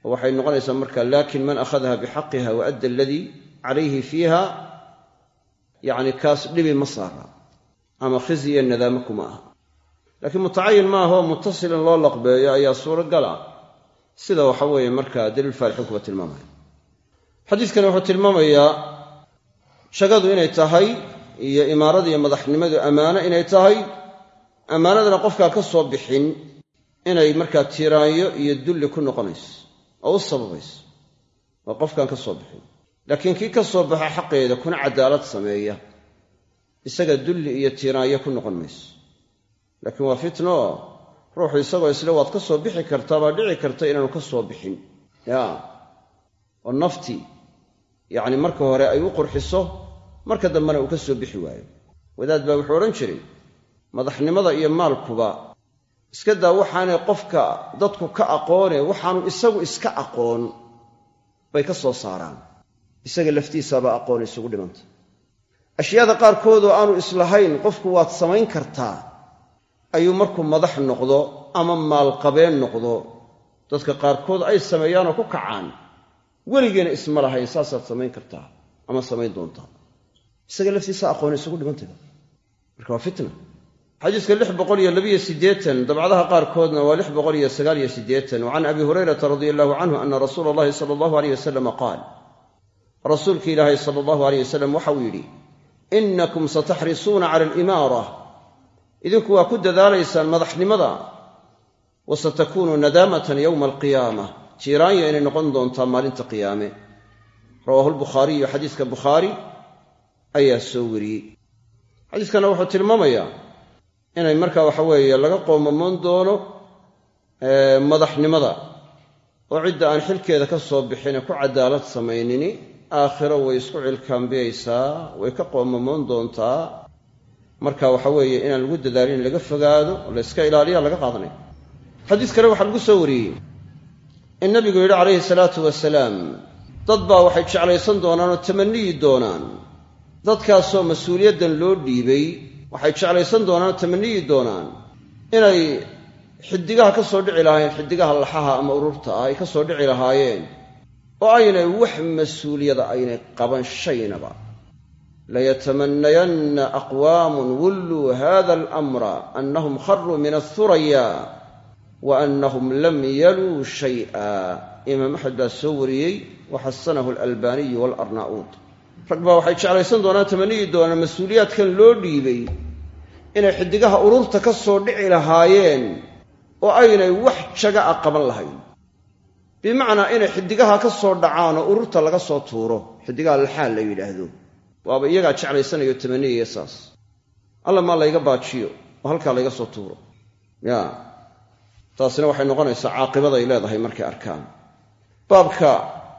oo waxay noqonaysaa marka laakin man akhadaha bixaqiha wa adda aladii calayhi fiiha yacni kaas dhibi ma saara ama khizi iyo nadaamo kuma aha. Laakiin mutacayin maaha oo mutasil in loo laqbeeyo ayaa suuragal ah. Sida waxa weeye markaa daliil faalixin kuba tilmaamaya. Xadiiskani wuxuu tilmaamayaa shagadu inay tahay iyo imaarada iyo madaxnimadu ammaano inay tahay ammaanadana qofkaa ka soo bixin inay markaa tiiraanyo iyo dulli ku noqonayso oo u sababayso oo qofkaan ka soo bixin. Laakiin kii ka soo baxa xaqeeda kuna cadaalad sameeya isaga dulli iyo tiiraanyo ku noqon mayso. Laakiin waa fitno ruuxu isagoo isle waad ka soo bixi kartaa baa dhici karta inaanu ka soo bixin. Ya oo naftii yacni marka hore ay u qurxiso marka dambena uu ka soo bixi waayo. Wadaad baa wuxuu odhan jiray madaxnimada iyo maalkuba iska daa waxaanay qofka dadku ka aqoone waxaanu isagu iska aqoon bay ka soo saaraan. Isaga laftiisaabaa aqoon isugu dhimanta. Ashyaada qaarkood oo aanu islahayn qofku waad samayn kartaa. Ayuu markuu madax noqdo ama maalqabeen noqdo dadka qaarkood ay sameeyaanoo ku kacaan. Weligeena isma lahayn saasaad samayn kartaa ama samayn doontaa isaga laftiisa aqoon isugu dhimantayba marka waa fitna. Xadiiska lix boqol iyo labiyo siddeetan dabcadaha qaarkoodna waa lix boqol iyo sagaal iyo siddeetan. Wa can abi hurayrata radia allahu canhu ana rasuula allahi sala allahu aleyh wasalama qaal rasuulki ilaahay sala allahu aleyh wasalam waxauu yidhi inakum sataxrisuuna cala alimaara idinku waa ku dadaalaysaan madaxnimada. Wa satakuunu nadaamatan yowma alqiyaama jiiraanya inay noqon doontaa maalinta qiyaame. Rawaahu lbukhaariyu xadiiska bukhaari ayaa soo wariyey. Xadiiskana wuxuu tilmaamayaa inay marka waxa weeye laga qoomamoon doono madaxnimada oo cidda aan xilkeeda ka soo bixine ku cadaalad samaynini aakhiro way isku cilkaambiyaysaa way ka qoomamoon doontaa. Marka waxa weeye inaan lagu dadaalin in laga fogaado oo la yska ilaaliya laga qaadanaya xadiis kale waxaa lagu soo wariyey in nabigu yidhi calayhi salaatu wasalaam dad baa waxay jeclaysan doonaan oo tamaniyi doonaan dadkaasoo mas'uuliyaddan loo dhiibay waxay jeclaysan doonaan oo tamaniyi doonaan inay xidigaha ka soo dhici lahaayeen xidigaha laxaha ama ururta ah ay ka soo dhici lahaayeen oo aynay wax mas'uuliyada aynay qaban shaynaba. Layatamannayanna aqwaamun wulluu hada alamra annahum kharuu min athuraya wa annahum lam yaluu shay'a imaam axmed baa soo wariyey wa xasanahu alalbaaniyu waalarnaa'uud rag waxay jeclaysan doonaan tamaniyi doonaan mas'uuliyaadkan loo dhiibay inay xidigaha ururta ka soo dhici lahaayeen oo aynay wax jaga a qaban lahayn. Bimacnaa inay xidigaha ka soo dhacaan oo ururta laga soo tuuro xidigaha laxaal la yidhaahdo waaba iyagaa jeclaysanayo tamaniyaya saas. Alla maa layga baajiyo oo halkaa layga soo tuuro. Ya taasina waxay noqonaysaa caaqibaday leedahay markay arkaan. Baabka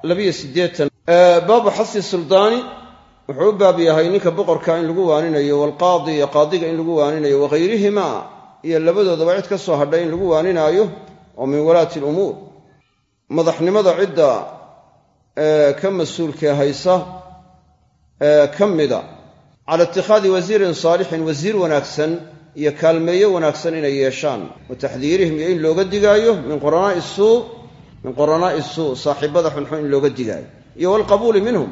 labiyo siddeetan baabu xasi suldaani wuxuu u baab yahay ninka boqorka in lagu waaninayo waalqaadi iyo qaadiga in lagu waaninayo waghayrihima iyo labadoodaba cid ka soo hadhay in lagu waaninaayo oo min walaati lumuur madaxnimada cidda ka mas'uulkee haysa ka mida. Cala itikhaadi wasiirin saalixin wasiir wanaagsan iyo kaalmeeyo wanaagsan inay yeeshaan. Wa taxdiirihim iyo in looga digaayo min qoranaai suu min qoranaa'i suu saaxiibada xunxun in looga digaayo iyo walqabuuli minhum.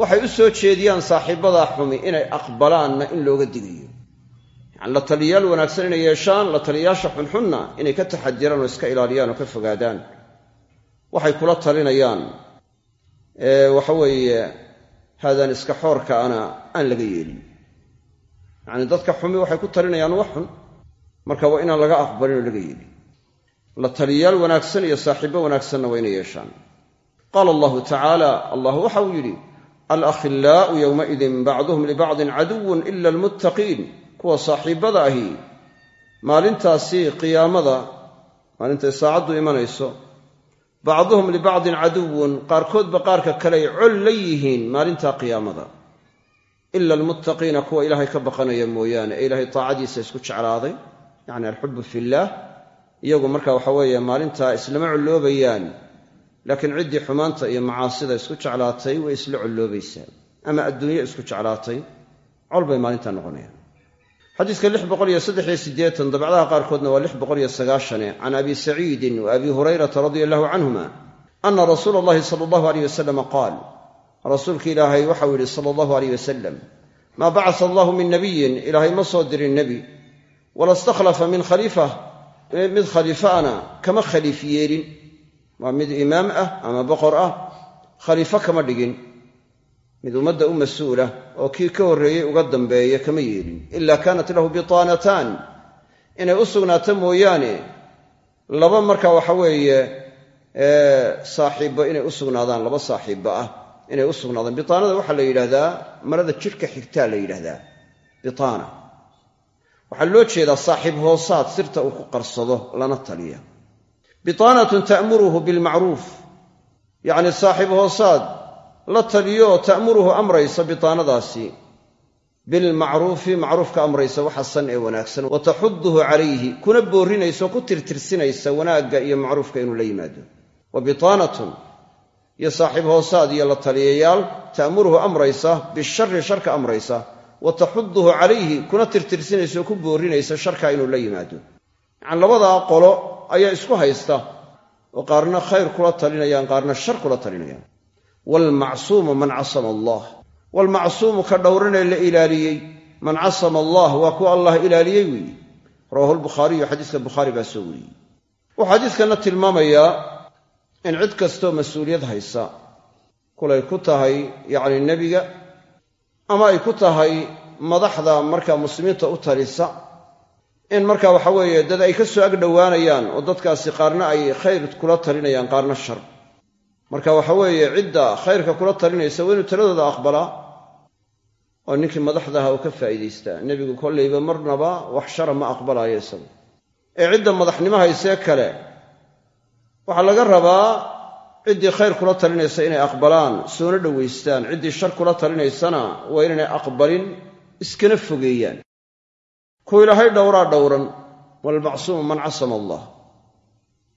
Waxay u soo jeediyaan saaxiibadaa xumi inay aqbalaanna in looga digayo. Yani la taliyayaal wanaagsan inay yeeshaan la taliyayaasha xunxunna inay ka taxadiraan oo iska ilaaliyaan oo ka fogaadaan. Waxay kula talinayaan. Waxa weeye haadaan iska xoorka ana aan laga yeelin. Yacni dadka xumi waxay ku talinayaan wax xun marka waa inaan laga aqbalin oo laga yeelin. La taliyayaal wanaagsan iyo saaxiibbo wanaagsanna waa inay yeeshaan qaala allahu tacaala allah waxa uu yidhi alakhillaa'u yowmaidin bacduhum libacdin caduwun ila almuttaqiin kuwa saaxiibbada ahi maalintaasi qiyaamada maalintay saacaddu imanayso bacduhum libacdin caduwun qaarkoodba qaarka kale ay col la yihiin maalintaa qiyaamada ila almuttaqiina kuwa ilaahay ka baqanaya mooyaane ee ilaahay taacadiisa isku jeclaaday yacni alxubu fillaah iyagu marka waxa weeye maalintaa islama colloobayaan laakiin ciddii xumaanta iyo macaasida isku jeclaatay way isla colloobaysaa ama adduunyo isku jeclaatay col bay maalintaa noqonayaan. Xadiiska dabcdaha qaarkoodna waa can abi saciidin wa abi hurayrata radia allahu canhuma ana rasuula allahi sala allahu aleyh wasalama qaal rasuulka ilaahay waxau yidhi sala allahu aleyh wasalam maa bacasa allahu min nabiyin ilaahay ma soo dirin nebi wala stakhlafa min khaliifa mid khaliifaana kama khaliif yeelin waa mid imaam ah ama boqor ah khaliifo kama dhigin. Mid ummadda u mas'uula oo kii ka horreeyey uga dambeeya kama yeelin. Ila kaanat lahu bitaanataan. Inay u sugnaato mooyaane. Laba marka waxa weeye saaxiibbo inay u sugnaadaan laba saaxiibbo ah inay u sugnaadaan. Bitaanada waxaa la yidhaahdaa marada jidhka xigtaa la yidhaahdaa. Bitaana. Waxaa loo jeedaa saaxiib hoosaad sirta uu ku qarsado lana taliya bitaanatun ta'muruhu bilmacruuf. Yacni saaxiib hoosaad la taliyooo ta'muruhu amraysa bitaanadaasi. Bilmacruufi macruufka amraysa waxa san ee wanaagsan. Wa taxuduhu calayhi kuna boorrinaysa oo ku tirtirsinaysa wanaagga iyo macruufka inuu la yimaado. Wa bitaanatun iyo saaxiib hoosaad iyo la taliyayaal ta'muruhu amraysa bishari sharka amraysa. Wa taxuduhu calayhi kuna tirtirsinaysa ku boorrinaysa sharka inuu la yimaado. Yacani ayaa isku haysta oo qaarna khayr kula talinayaan qaarna shar kula talinayaan. Waalmacsuumu man casama allah. Waalmacsuumu ka dhowranee la ilaaliyey. Man casama allah waa kuwa allah ilaaliyey weeye rawahu lbukhaariyu xadiiska bukhaari baa soo wariyey wuxuu xadiiskanna tilmaamayaa in cid kastoo mas'uuliyad haysa kulay ku tahay yacni nebiga ama ay ku tahay madaxda markaa muslimiinta u talisa in marka waxa weeye dad ay ka soo ag dhowaanayaan oo dadkaasi qaarna ay khayr kula talinayaan qaarna shar. Marka waxa weeye cidda khayrka kula talinaysa waa inuu taladooda aqbalaa. Oo ninkii madaxdaha uu ka faa'iidaystaa. Nebigu kollayba marnaba wax shara ma aqbalaayo isagu. Ee cidda madaxnimo haysee kale waxaa laga rabaa ciddii khayr kula talinaysa inay aqbalaan soona dhowaystaan. Ciddii shar kula talinaysana waa inaynay aqbalin iskana fogeeyaan ku ilaahay dhowraa dhowran waalmacsuumu man casama allah.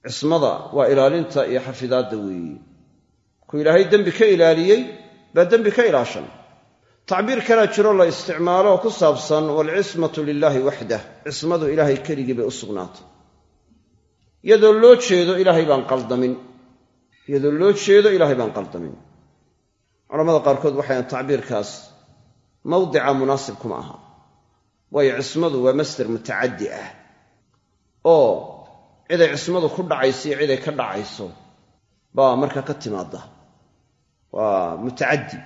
Cismada waa ilaalinta iyo xafidaadda weeye ku ilaahay dembi ka ilaaliyey baa dembi ka ilaashan. Tacbiir kalaa jiro la isticmaalo ku saabsan waalcismatu lilaahi waxdah. Cismadu ilaahay keligii bay u sugnaatay. Iyadoo loo jeedo ilaahay baan qaldamin. Iyadoo loo jeedo ilaahay baan qaldamin. Culamada qaarkood waxayan tacbiirkaas mawdica munaasib kuma aha waayo cismadu waa masder mutacaddi ah oo ciday cismadu ku dhacayso iyo ciday ka dhacayso baa markaa ka timaada waa mutacaddi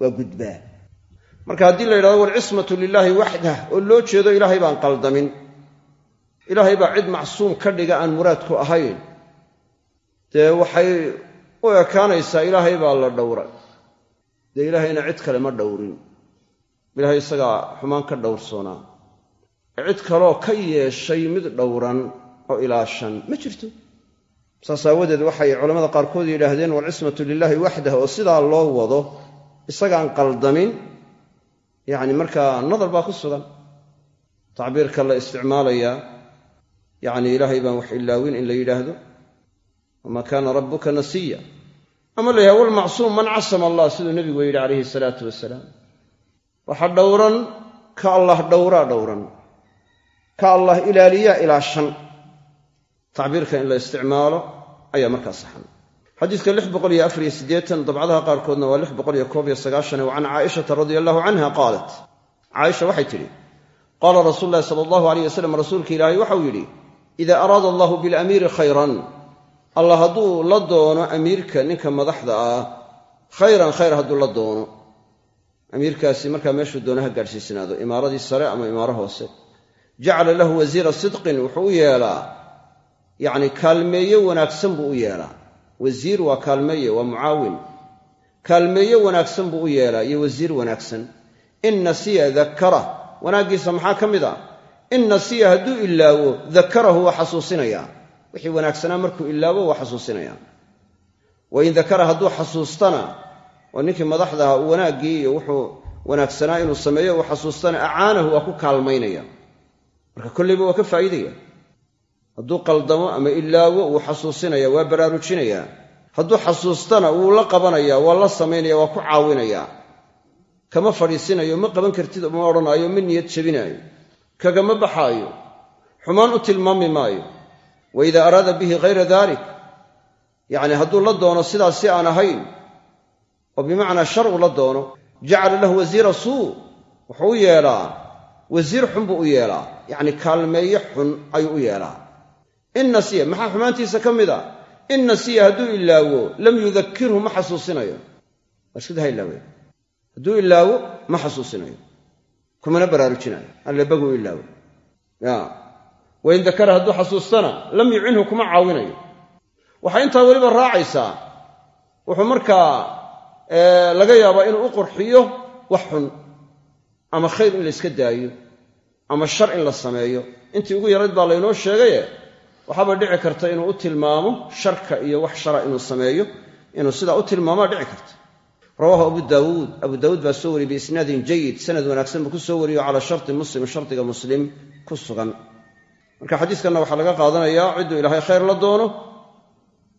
waa gudbaa marka haddii la yidhahdo walcismatu lilaahi waxdah oo loo jeedo ilaahay baan qaldamin. Ilaahay baa cid macsuum ka dhiga aan muraadku ahayn. Dee waxay u ekaanaysaa ilaahay baa la dhowray. Dee ilaahayna cid kale ma dhowrin ilaahay isagaa xumaan ka dhowrsoonaa cid kaloo ka yeeshay mid dhowran oo ilaashan ma jirto? Saas aawadeed waxay culammada qaarkood yidhaahdeen walcismatu lilaahi waxdah oo sidaa loo wado isagaan qaldamin yacni markaa nadar baa ku sugan. Tacbiirka la isticmaalayaa yacni ilaahay baan wax ilaawin in la yidhaahdo. Wamaa kaana rabbuka nasiya. Ama la yidhahdo walmacsuum man casama allah siduu nebigu yidhi calayhi salaatu wasalaam waxa dhowran ka allah dhowraa dhowran. Ka allah ilaaliyaa ilaashan tacbiirka in la isticmaalo ayaa markaa saxan. Siddeetan dabcadaha qaarkoodna waa can caaishata radia allahu canha qaalat. Caaisha waxay tidhi qaala rasuulu llahi sala allahu alayh wasalam rasuulka ilaahay waxau yidhi ida araada allahu bilamiiri khayran allah hadduu la doono amiirka ninka madaxda ah khayran khayr hadduu la doono amiirkaasi markaa meeshuu doono ha gaadhsiisnaado imaaradii sare ama imaaro hoose. Jacala lahu wasiira sidqin wuxuu u yeelaa yacni kaalmeeye wanaagsan buu u yeelaa. Wasiir waa kaalmeeye waa mucaawin. Kaalmeeye wanaagsan buu u yeelaa iyo wasiir wanaagsan. In nasiya dakara wanaaggiisa maxaa ka mid ah? In nasiya hadduu ilaawo dakarahu waa xasuusinayaa. Wixii wanaagsanaa markuu ilaabo waa xasuusinayaa. Wa in dakara hadduu xasuustana oo ninkii madaxdaha wanaaggii iyo wuxuu wanaagsanaa inuu sameeyo uu xasuustana acaanahu waa ku kaalmaynaya. Marka kolleyba waa ka faa'iidaya. Hadduu qaldamo ama ilaawo wuu xasuusinaya waa baraarujinayaa hadduu xasuustana wuu la qabanaya waa la samaynaya waa ku caawinayaa kama fadhiisinayo ma qaban kartid ma odhanaayo ma niyad jebinaayo. Kagama baxaayo. Xumaan u tilmaami maayo. Wa idaa araada bihi hayra dalik yacni hadduu la doono sidaas si aan ahayn oo bimacnaa shar uu la doono jacala lahu wasiira suu wuxuu u yeelaa wasiir xun buu u yeelaa yacni kaalmeeye xun ayuu u yeelaa. In nasiya maxaa xumaantiisa ka mid a? In nasiya hadduu ilaawo lam yudakirhu ma xasuusinayo. Waskid ha ilaawe hadduu ilaawo ma xasuusinayo. Kumana baraarujinayo. Allebaguu ilaawo. Ya wain dakara hadduu xasuustana lam yucinhu kuma caawinayo. Waxaa intaa weliba raacaysaa. Wuxuu markaa laga yaabaa inuu u qurxiyo wax xun ama khayr in la yska daayo ama shar in la sameeyo. Intii ugu yarayd baa laynoo sheegaye waxaaba dhici karta inuu u tilmaamo sharka iyo wax shara inuu sameeyo inuu sidaa u tilmaamaa dhici karta. Rawaahu abu daawuud. Abu daawuud baa soo wariyey biisnaadin jayid sanad wanaagsan buu ku soo wariyo calaa sharti muslim shardiga muslim ku sugan. Marka xadiiskanna waxaa laga qaadanayaa cidduu ilaahay khayr la doono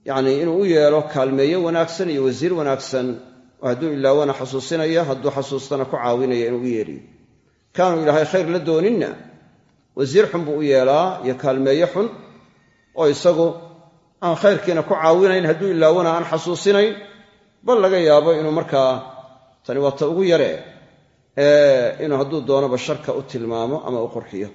yacnii inuu u yeelo kaalmeeye wanaagsan iyo wasiir wanaagsan hadduu ilaawana xasuusinaya hadduu xasuustana ku caawinaya inuu u yeeliyo kaanuu ilaahay khayr la dooninna wasiir xun buu u yeelaa iyo kaalmeeye xun oo isagu aan khayrkiina ku caawinayn hadduu ilaawana aan xasuusinayn bal laga yaabo inuu markaa tani waa ta ugu yare inuu hadduu doonoba sharka u tilmaamo ama u qurxiyo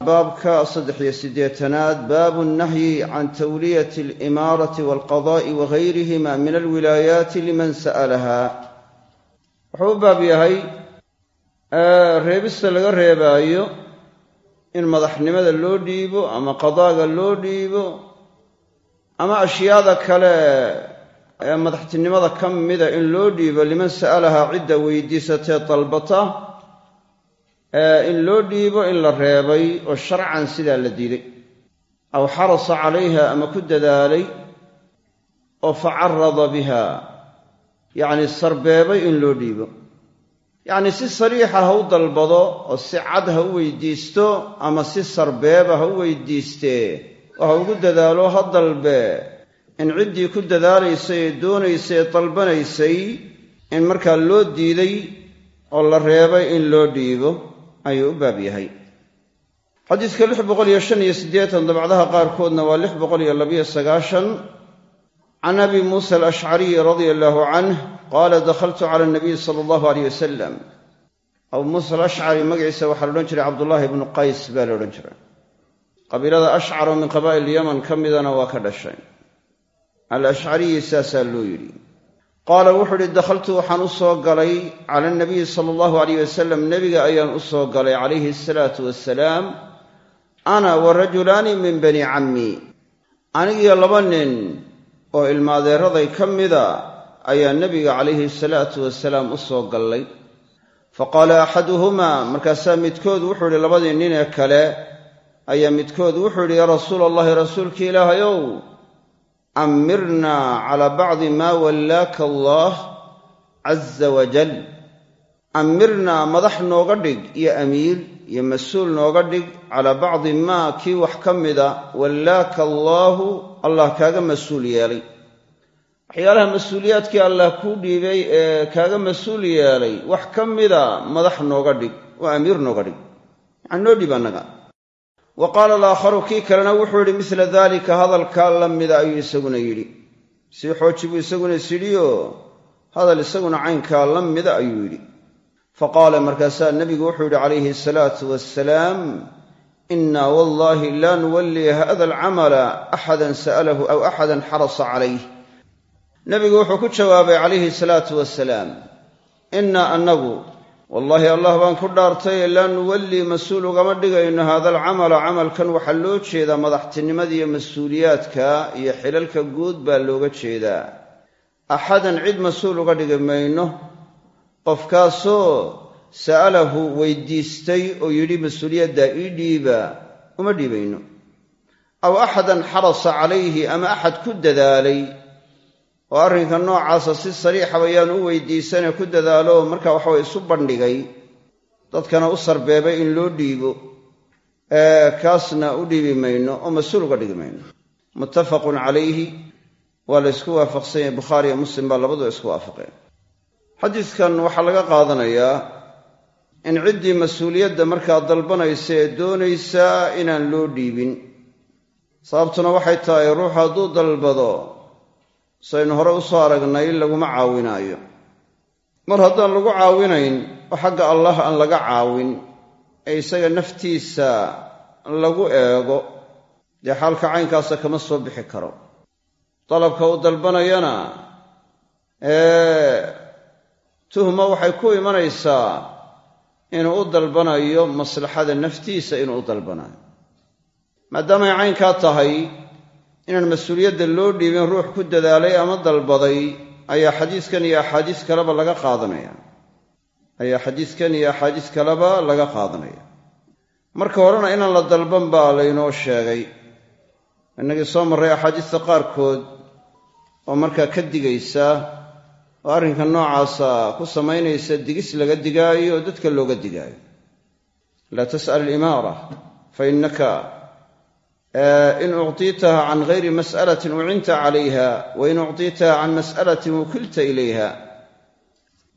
baabka saddex-iyo siddeetanaad baabu nnahyi can tawliyati alimaarati waalqadaa'i wahayrihima min alwilaayaati liman sa'alaha. Wuxuu u baab yahay reebista laga reebaayo in madaxnimada loo dhiibo ama qadaaga loo dhiibo ama ashyaada kale ee madaxtinimada ka mida in loo dhiibo liman sa'alahaa cidda weydiisatee dalbata in loo dhiibo in la reebay oo sharcan sidaa la diiday. Aw xarasa calayha ama ku dadaalay oo facarada biha. Yacni sarbeebay in loo dhiibo. Yacni si sariixa ha u dalbado oo si cad ha u weydiisto ama si sarbeeba ha u weydiistee oo ha ugu dadaalo ha dalbe. In ciddii ku dadaalaysay ee doonaysay ee dalbanaysay in markaa loo diiday oo la reebay in loo dhiibo ayuu u baab yahay. Xadiidka lix boqol iyo shan iyo siddeetan dabcdaha qaarkoodna waa lix boqol iyo labiyo sagaashan. Can abi muusa alashcariyi radia allaahu canh qaala dakhaltu cala anabiyi sala allahu aleyh wasalam abuu muusa alashcari magaciisa waxaa la odhan jiray cabdullaahi ibnu qays baa la odhan jiray. Qabiilada ashcar oo min qabaa'il yaman ka midana waa ka dhashay. Alashcariyi saasaa loo yidhi qaala wuxuu uhi dakhaltu waxaan u soo galay cala anabiyi sala allahu aleyh wasalam nebiga ayaan u soo galay calayhi asalaatu wasalaam ana wa rajulaani min bani cammi. Anigiyo laba nin oo ilmaadeeraday ka mida ayaa nebiga calayhi salaatu wasalaam u soo gallay fa qaala axaduhumaa markaasaa midkood wuxuu idhi labadii nin ee kale ayaa midkood wuxuu yidhi yaa rasuula allahi rasuulki ilaahayow amirnaa calaa bacdi maa wallaaka allaah caza wajal amirnaa madax nooga dhig iyo amiir iyo mas'uul nooga dhig calaa bacdi maa kii wax ka mida wallaaka allaahu allah kaaga mas'uul yeelay waxyaalaha mas'uuliyaadkii allah kuu dhiibay ee kaaga mas'uul yeelay wax ka mida madax nooga dhig oo amiir nooga dhig yacani noo dhiib annaga wa qaala alaakharu kii kalena wuxuu yidhi midla daalika hadalkaa la mida ayuu isaguna yidhi. Sii xooji buu isaguna isyidhioo hadal isaguna caynkaa la mida ayuu yidhi. Fa qaala markaasaa nebigu wuxuu yidhi calayhi asalaatu wassalaam innaa wallaahi laa nuwallii hada alcamala axadan sa'alahu aw axadan xarasa calayh. Nebigu wuxuu ku jawaabay calayhi salaatu wasalaam innaa annagu wallaahi allah baan ku dhaartay laa nuwallii mas'uul ugama dhigayno haada alcamala camalkan waxaa loo jeedaa madaxtinimada iyo mas'uuliyaadka iyo xilalka guud baa looga jeedaa. Axadan cid mas'uul uga dhigi mayno qofkaasoo sa'alahu weydiistay oo yidhi mas'uuliyaddaa ii dhiiba uma dhiibayno. Aw axadan xarasa calayhi ama axad ku dadaalay oo arrinka noocaasa si sariixaba yaan u weydiisanee ku dadaalo marka waxaway isu bandhigay dadkana u sarbeebay in loo dhiibo kaasna u dhiibi mayno oo mas'uul uga dhigi mayno. Muttafaqun calayhi waa la ysku waafaqsan yahay bukhaari iyo muslim baa labaduba isku waafaqeen. Xadiidkan waxaa laga qaadanayaa in ciddii mas'uuliyadda markaa dalbanaysa ee doonaysaa inaan loo dhiibin. Sababtuna waxay tahay ruuxu hadduu dalbado saynu hore u soo aragnay laguma caawinaayo. Mar haddaan lagu caawinayn oo xagga allah aan laga caawin ee isaga naftiisa lagu eego dee xaalka caynkaasa kama soo bixi karo. Dalabka uu dalbanayana tuhma waxay ku imanaysaa inuu u dalbanayo maslaxada naftiisa inuu u dalbanayo. Maadaamay caynkaa tahay inaan mas'uuliyadda loo dhiibin ruux ku dadaalay ama dalbaday ayaa xadiiskan iyo axaadiis kaleba laga qaadanaya. Ayaa xadiiskan iyo axaadiis kaleba laga qaadanaya. Marka horena inaan la dalban baa laynoo sheegay. Innagii soo marray axaadiista qaarkood oo markaa ka digaysa oo arrinka noocaasa ku samaynaysa digis laga digaayo oo dadka looga digaayo. Laa tas'al alimaara fa innaka in ucطiitaha can gayri mas'alatin ucinta calayha wa in ucطiitaha can mas'alatin wukilta ilayha.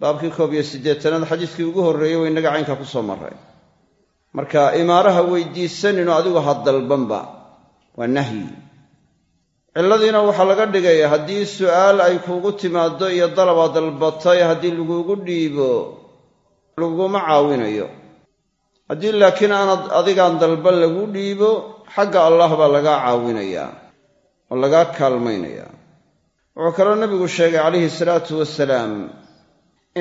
Baabkii koob iyo siddeetanaad xadiiskii ugu horreeyey wa innaga caynkaa ku soo marray. Marka imaaraha weydiisaninoo adigu ha dalbanba. Waa nahyi. Cilladiina waxaa laga dhigaya haddii su'aal ay kuugu timaaddo iyo dalabaa dalbatay haddii laguugu dhiibo laguma caawinayo. Haddii laakiin aanad adigaan dalban lagu dhiibo xagga allah baa lagaa caawinayaa oo lagaa kaalmaynayaa wuxuu kaloo nabigu sheegay calayhi salaatu wasalaam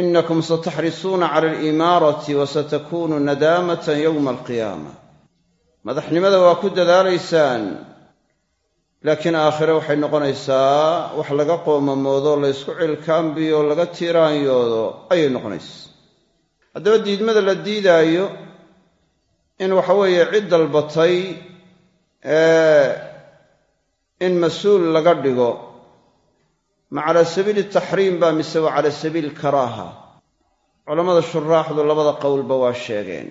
inakum sataxrisuuna cala alimaarati wa satakunu nadaamatan yowma alqiyaama. Madaxnimada waa ku dadaalaysaan laakiin aakhire waxay noqonaysaa wax laga qoomamoodo laysku cilkaambiyo laga tiiraanyoodo ayay noqonaysaa haddaba diidmada la diidaayo in waxa weeye cid dalbatay in mas'uul laga dhigo ma cala sabiili taxriim baa mise waa cala sabiili karaaha? Culammada shuraaxdu labada qowlba waa sheegeen.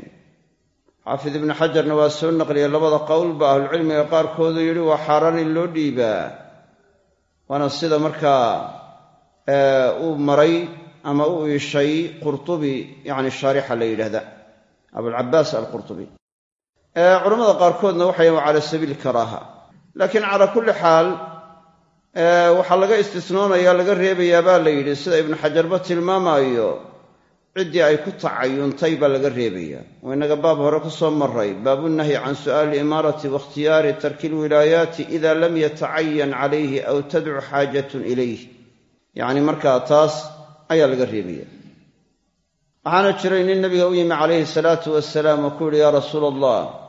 Xaafid ibnu xajarna waa soo naqliyey labada qowlba ahlucilmiga qaarkoodu yidhi waa xaaraan in loo dhiibaa. Waana sida markaa uu maray ama u iishay qurtubi yacni shaarixa la yidhahda abulcabaas alqurtubi culammada qaarkoodna waxay waa cala sabiili karaaha. Laakiin calaa kulli xaal waxaa laga istisnoonaya laga reebayaa baa la yidhi sida ibnu xajarba tilmaamaayo ciddii ay ku tacayuntay baa laga reebaya oo innaga baab hore ku soo maray baabunahyi can su'aali alimaarati waikhtiyari tarki lwilaayaati ida lam yatacayan calayhi aw tadcu xaajatun ilayh. Yacni markaa taas ayaa laga reebaya waxaana jiray nin nabiga u yimi calayhi salaatu wasalaam oo ku yidhi yaa rasuula allah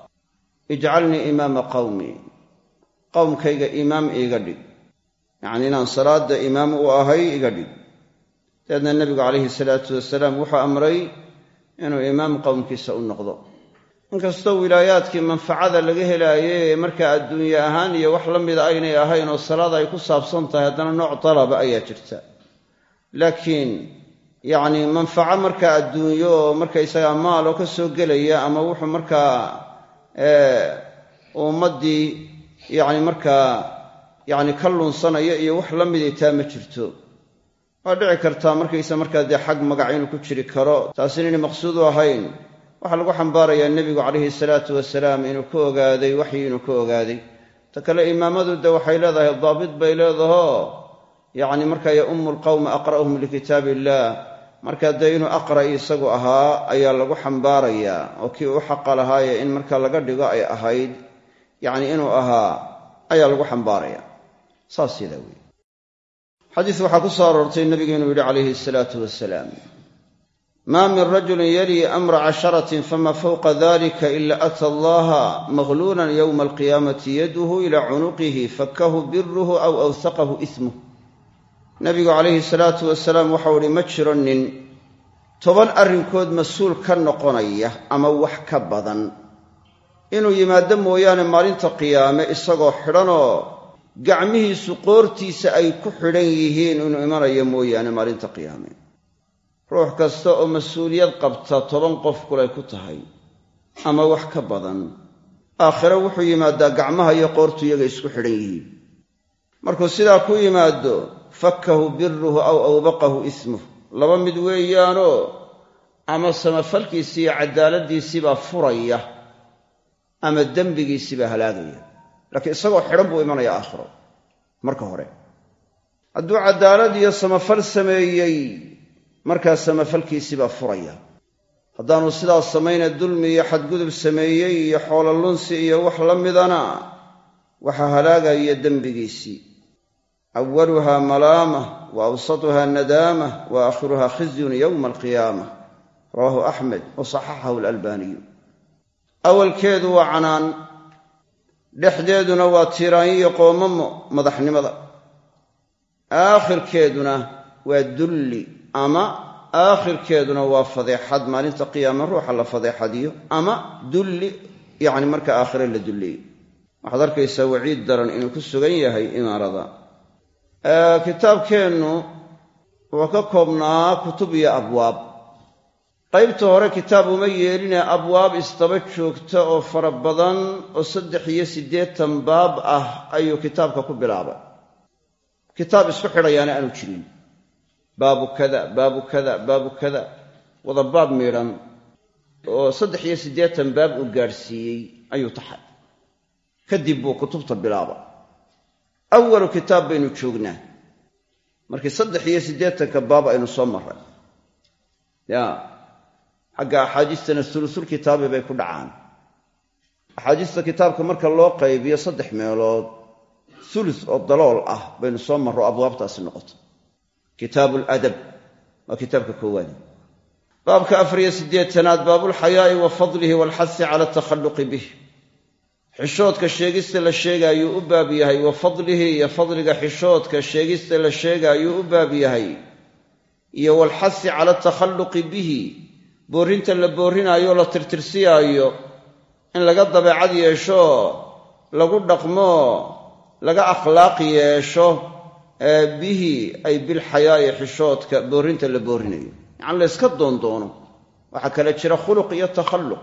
ijcalnii imaama qawmi qowmkayga imaam iiga dhig. Yacnii inaan salaadda imaam u ahay iga dhig. Dabeedna nebigu calayhi salaatu wasalaam wuxuu amray inuu imaam qowmkiisa u noqdo. Inkastoo wilaayaadkii manfacada laga helaaye markaa adduunye ahaan iyo wax la mida aynay ahayn oo salaad ay ku saabsan tahay haddana nooc dalaba ayaa jirta. Laakiin yacni manfaco markaa adduunyo oo markaysagaa maal oo ka soo gelaya ama wuxuu markaa ummaddii yacni markaa yacni ka lunsanaya iyo wax la midii taa ma jirto. Waa dhici kartaa markaysa markaa dee xag magac inuu ku jiri karo. Taasina inay maqsuud u ahayn. Waxaa lagu xambaarayaa nebigu calayhi salaatu wasalaam inuu ka ogaaday waxyi inuu ka ogaaday. Ta kale imaamadu de waxay leedahay daabit bay leedahoo yacni markaa ya ummu lqawma aqra'uhum likitaab illaah markaa dee inuu aqra'i isagu ahaa ayaa lagu xambaarayaa oo kii u xaqa lahaaye in markaa laga dhigo ay ahayd yacni inuu ahaa ayaa lagu xambaaraya. Saas yadaa wey xadiis waxaa ku soo aroortay nebigu inuu yidhi calayhi asalaatu wasalaam maa min rajulin yalii amra casharatin fama fawqa dalika ila ata allaha maghluulan yowma alqiyaamati yaduhu ila cunuqihi fakahu biruhu aw awsaqahu ismuh nebigu calayhi salaatu wasalaam waxau idhi ma jiro nin toban arrinkood mas'uul ka noqonaya ama wax ka badan. Inuu yimaado mooyaane maalinta qiyaame isagoo xidhanoo gacmihiisu qoortiisa ay ku xidhan yihiin inuu imanayo mooyaane maalinta qiyaame. Ruux kasta oo mas'uuliyad qabta toban qof kulay ku tahay ama wax ka badan aakhire wuxuu yimaadaa gacmaha iyo qoortu iyaga isku xidhan yihiin. Markuu sidaa ku yimaado fakkahu biruhu aw awbaqahu ismuh laba mid weeyaanoo ama samafalkiisii iyo cadaaladdiisiibaa furaya ama dembigiisiibaa halaagaya. Laakiin isagoo xidhan buu imanaya aakhiro marka hore. Hadduu cadaalad iyo samafal sameeyey markaa samafalkiisiibaa furaya. Haddaanu sidaas samayna dulmi iyo xadgudub sameeyey iyo xoolo lunsi iyo wax la midana waxaa halaagaya dembigiisii awaluhaa malaama wa awsatuhaa nadaama wa aakhiruhaa khizyun yowma alqiyaama rawaahu axmed wa saxaxahu alalbaaniyu awalkeedu waa canaan dhexdeeduna waa tiiraanyiyo qoomamo madaxnimada aakhirkeeduna waa dulli ama aakhirkeeduna waa fadeexad maalinta qiyaame ruuxa la fadeexadiyo ama dulli yacni marka aakhire la dulliyo waxaad arkaysaa waciid daran inuu ku sugan yahay imaarada kitaabkeennu wuxuu ka koobnaa kutub iyo abwaab. Qaybta hore kitaab uma yeeline abwaab isdaba joogta oo fara badan oo saddex iyo siddeetan baab ah ayuu kitaabka ku bilaabay. Kitaab isku xidhayaana aanu jirin. Baabu kada baabu kada baabu kada. Wada baab miidhan oo saddex iyo siddeetan baab uu gaadhsiiyey ayuu taxay. Kadib buu kutubta bilaaba awalu kitaab baynu joognaa. Markii saddex iyo siddeetanka baab aynu soo marray. Ya xagga axaadiistana sulusul kitaabi bay ku dhacaan. Axaadiista kitaabka marka loo qaybiyo saddex meelood sulus oo dalool ah baynu soo marro abwaabtaasi noqoto. Kitaabu ladab waa kitaabka koowaadi baabka afariyo siddeetanaad baabulxayaa'i wa fadlihi waalxasi cala atakhalluqi bih xishoodka sheegista la sheegaayuu u baab yahay wa fadlihi iyo fadliga xishoodka sheegista la sheegaayuu u baab yahay. Iyo waalxasi cala atakhalluqi bihi boorrinta la boorrinaayo la tirtirsiyaayo in laga dabeecad yeesho lagu dhaqmo laga akhlaaq yeesho bihi ay bilxayaa'i xishoodka boorrinta la boorrinayo yacani layska doondoono waxaa kale jira khuluq iyo takhalluq.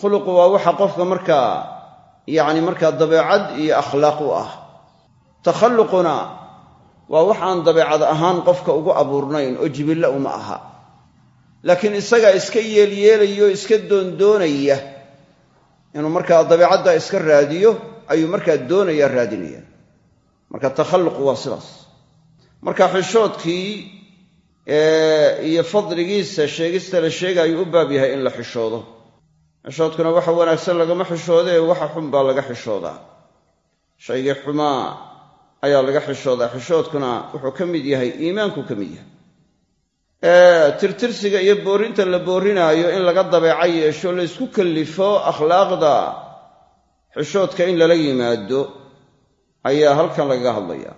Khuluqu waa waxa qofka markaa yacni markaa dabeecad iyo akhlaaq u ah. Takhalluquna waa wax aan dabeecad ahaan qofka ugu abuurnayn oo jibilla uma aha. Laakiin isagaa iska yeelyeelayo iska doondoonaya inuu markaa dabeecadda iska raadiyo ayuu markaa doonaya raadinaya. Marka takhalluqu waa sidaas. Marka xishoodkii iyo fadligiisa sheegista la sheegaayu u baab yahay in la xishoodo xishoodkuna waxa wanaagsan lagama xishoodee waxa xun baa laga xishoodaa. Shaygii xumaa ayaa laga xishoodaa. Xishoodkuna wuxuu ka mid yahay iimaanku ka mid yahay. Tirtirsiga iyo boorrinta la boorrinaayo in laga dabeeco yeesho la ysku kallifo akhlaaqda xishoodka in lala yimaado ayaa halkan lagaga hadlaya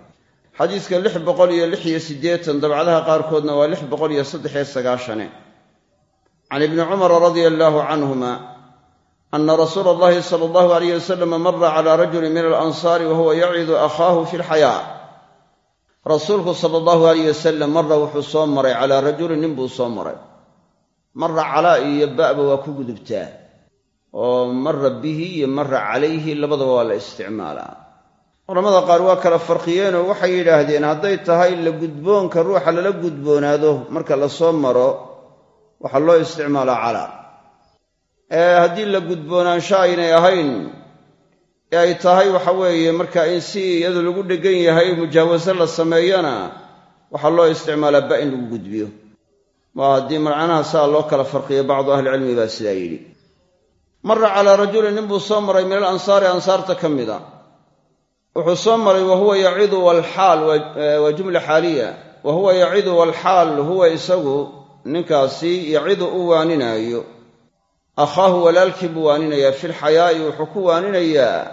xadiiska lix boqol iyo lix iyo siddeetan dabcadaha qaarkoodna waa lix boqol iyo saddex iyo sagaashane. Can ibni cumara radia allaahu canhuma ana rasuula allahi sala allahu alayh wasalam mara cala rajuli min alansaari wahuwa yacidu akhaahu fi lxayaa rasuulku sala allahu alayh wasalam mara wuxuu soo maray calaa rajulin nin buu soo maray mara calaa iyo ba'ba waa ku gudubtaa oo mara bihi iyo mara calayhi labadaba waa la isticmaalaa culamada qaar waa kala farqiyeenoo waxay yidhaahdeen hadday tahay la gudboonka ruuxa lala gudboonaado marka la maro waxaa loo isticmaalaa calaa haddii la gudboonaansho aynay ahayn ee ay tahay waxa weeye marka in si iyadu lagu dheggan yahay mujaawaso la sameeyana waxaa loo isticmaalaa ba in lagu gudbiyo. Waa haddii macnaha saa loo kala farqiyo bacdu ahlicilmi baa sidaa yidhi. Mara calaa rajulin ninbuu soo maray min alansaari ansaarta ka mida wuxuu soo maray wa huwa yacidu walxaal waa jumla xaaliya. Wa huwa yacidu walxaal huwa isagu ninkaasi yacidu u waaninaayo akhaahu walaalkii buu waaninayaa filxayaa'i wuxuu ku waaninayaa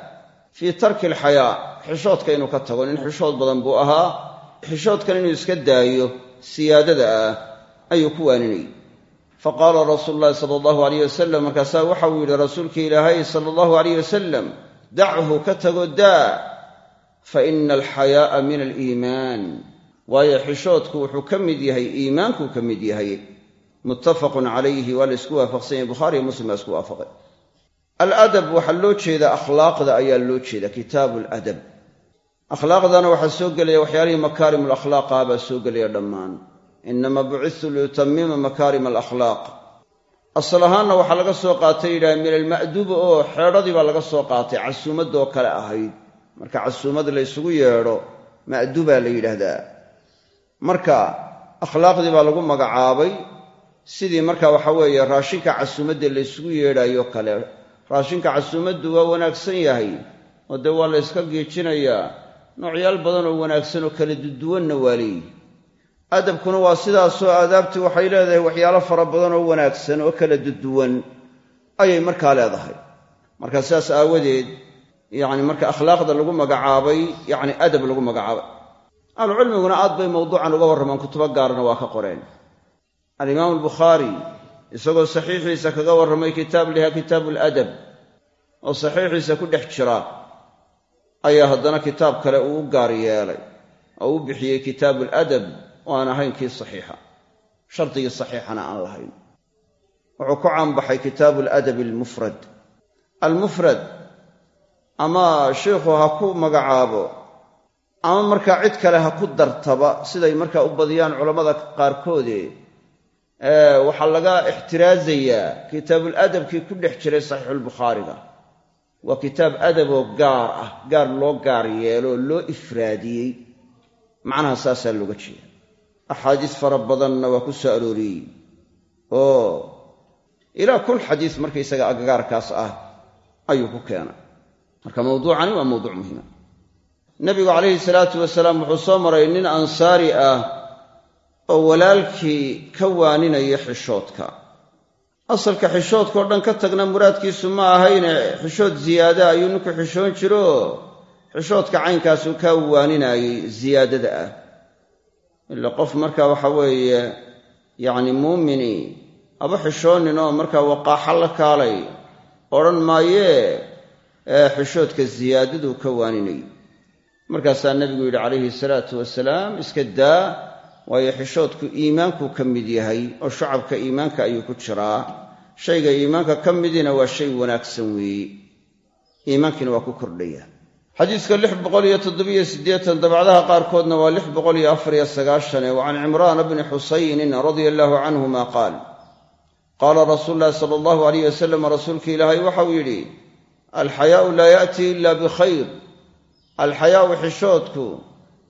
fii tarki alxayaa xishoodka inuu ka tago nin xishood badan buu ahaa xishoodkan inuu iska daayo siyaadada ah ayuu ku waaninayay faqaala rasuulu llahi sala allahu alayh wasalam markaasaa waxauu yidhi rasuulkii ilaahay sala allahu alayh wasalam dachu ka tago daa fa ina alxayaa'a min aliimaan waayo xishoodku wuxuu ka mid yahay iimaankuu ka mid yahay muttafaqun calayhi waa la isku waafaqsan yahay. Bukhaari iyo muslim baa isku waafaqay. Aladab waxaa loo jeedaa akhlaaqda ayaa loo jeeda kitaabu aladab akhlaaqdana waxaa soo gelaya waxyaalihii makaarim alakhlaaqa baa soo gelaya dhammaan. Inama bucitu liutamima makaarim alakhlaaq asal ahaanna waxaa laga soo qaatay yidhaha min alma'duba oo xeedhadii baa laga soo qaatay casuumadoo kale ahayd. Marka casuumad la ysugu yeedho ma'dubaa la yidhaahdaa. Marka akhlaaqdii baa lagu magacaabay sidii marka waxa weeye raashinka casuumadda la ysugu yeedhayo kale raashinka casuumaddu waa wanaagsan yahay oo dee waa la yska geejinayaa noocyaal badan oo wanaagsan oo kala duduwanna waa leeyihi adabkuna waa sidaasoo aadaabtii waxay leedahay waxyaalo fara badan oo wanaagsan oo kala duduwan ayay markaa leedahay. Marka sidaas aawadeed yacni marka akhlaaqda lagu magacaabay yacni adab lagu magacaabay. Ahlucilmiguna aad bay mawduucan uga warramaan kutubo gaarna waa ka qoreen alimaamu albukhaari isagoo saxiixiisa kaga warramay kitaab liha kitaabu aladab oo saxiixiisa ku dhex jira ayaa haddana kitaab kale uu u gaar yeelay oo u bixiyey kitaabu aladab oo aan ahayn kii saxiixa. Shardigii saxiixana aan lahayn. Wuxuu ku caanbaxay kitaabu aladabi almufrad. Almufrad ama sheikhu ha ku magacaabo ama markaa cid kale ha ku dartaba siday markaa u badiyaan culammada qaarkoode waxaa laga ixtiraasayaa kitaabuladabkii ku dhex jiray saxiixulbukhaariga waa kitaab adaboo gaar ah gaar loo gaar yeeloo loo ifraadiyey. Macnaha saasaa looga jeeda axaadiis fara badanna waa ku soo arooriyey. Oo ilaa kun xadiis markaysaga agagaarkaas ah ayuu ku keenay marka mawduucani waa mawduuc muhima nebigu calayhi salaatu wasalaam wuxuu soo maray nin ansaari ah oo walaalkii ka waaninaya xishoodka. Asalka xishoodkao dhan ka tagna muraadkiisu ma ahayne xishood ziyaada ayuu ninku xishoon jiro. Xishoodka caynkaasuu kaa waaninayey ziyaadada ah. Ila qof marka waxa weeye yacni muumini aba xishoonin oo markaa waqaaxa la kaalay odhan maayee xishoodka ziyaadaduu ka waaninay. Markaasaa nebigu yidhi calayhi salaatu wasalaam iska daa waayo xishoodku iimaankuu ka mid yahay oo shacabka iimaanka ayuu ku jiraa shayga iimaanka ka midina waa shay wanaagsan weeye iimaankiina waa ku kordhaya. Siddeetan dabacdaha qaarkoodna waa lix boqol iyo sagaashane wa can cimraana bni xusaynin radia allaahu canhuma qaal. Qaala rasuulu llahi sala allahu alayh wasalam rasuulka ilaahay waxau yidhi alxayaau laa ya'tii ila bikhayr alxayaau xishoodku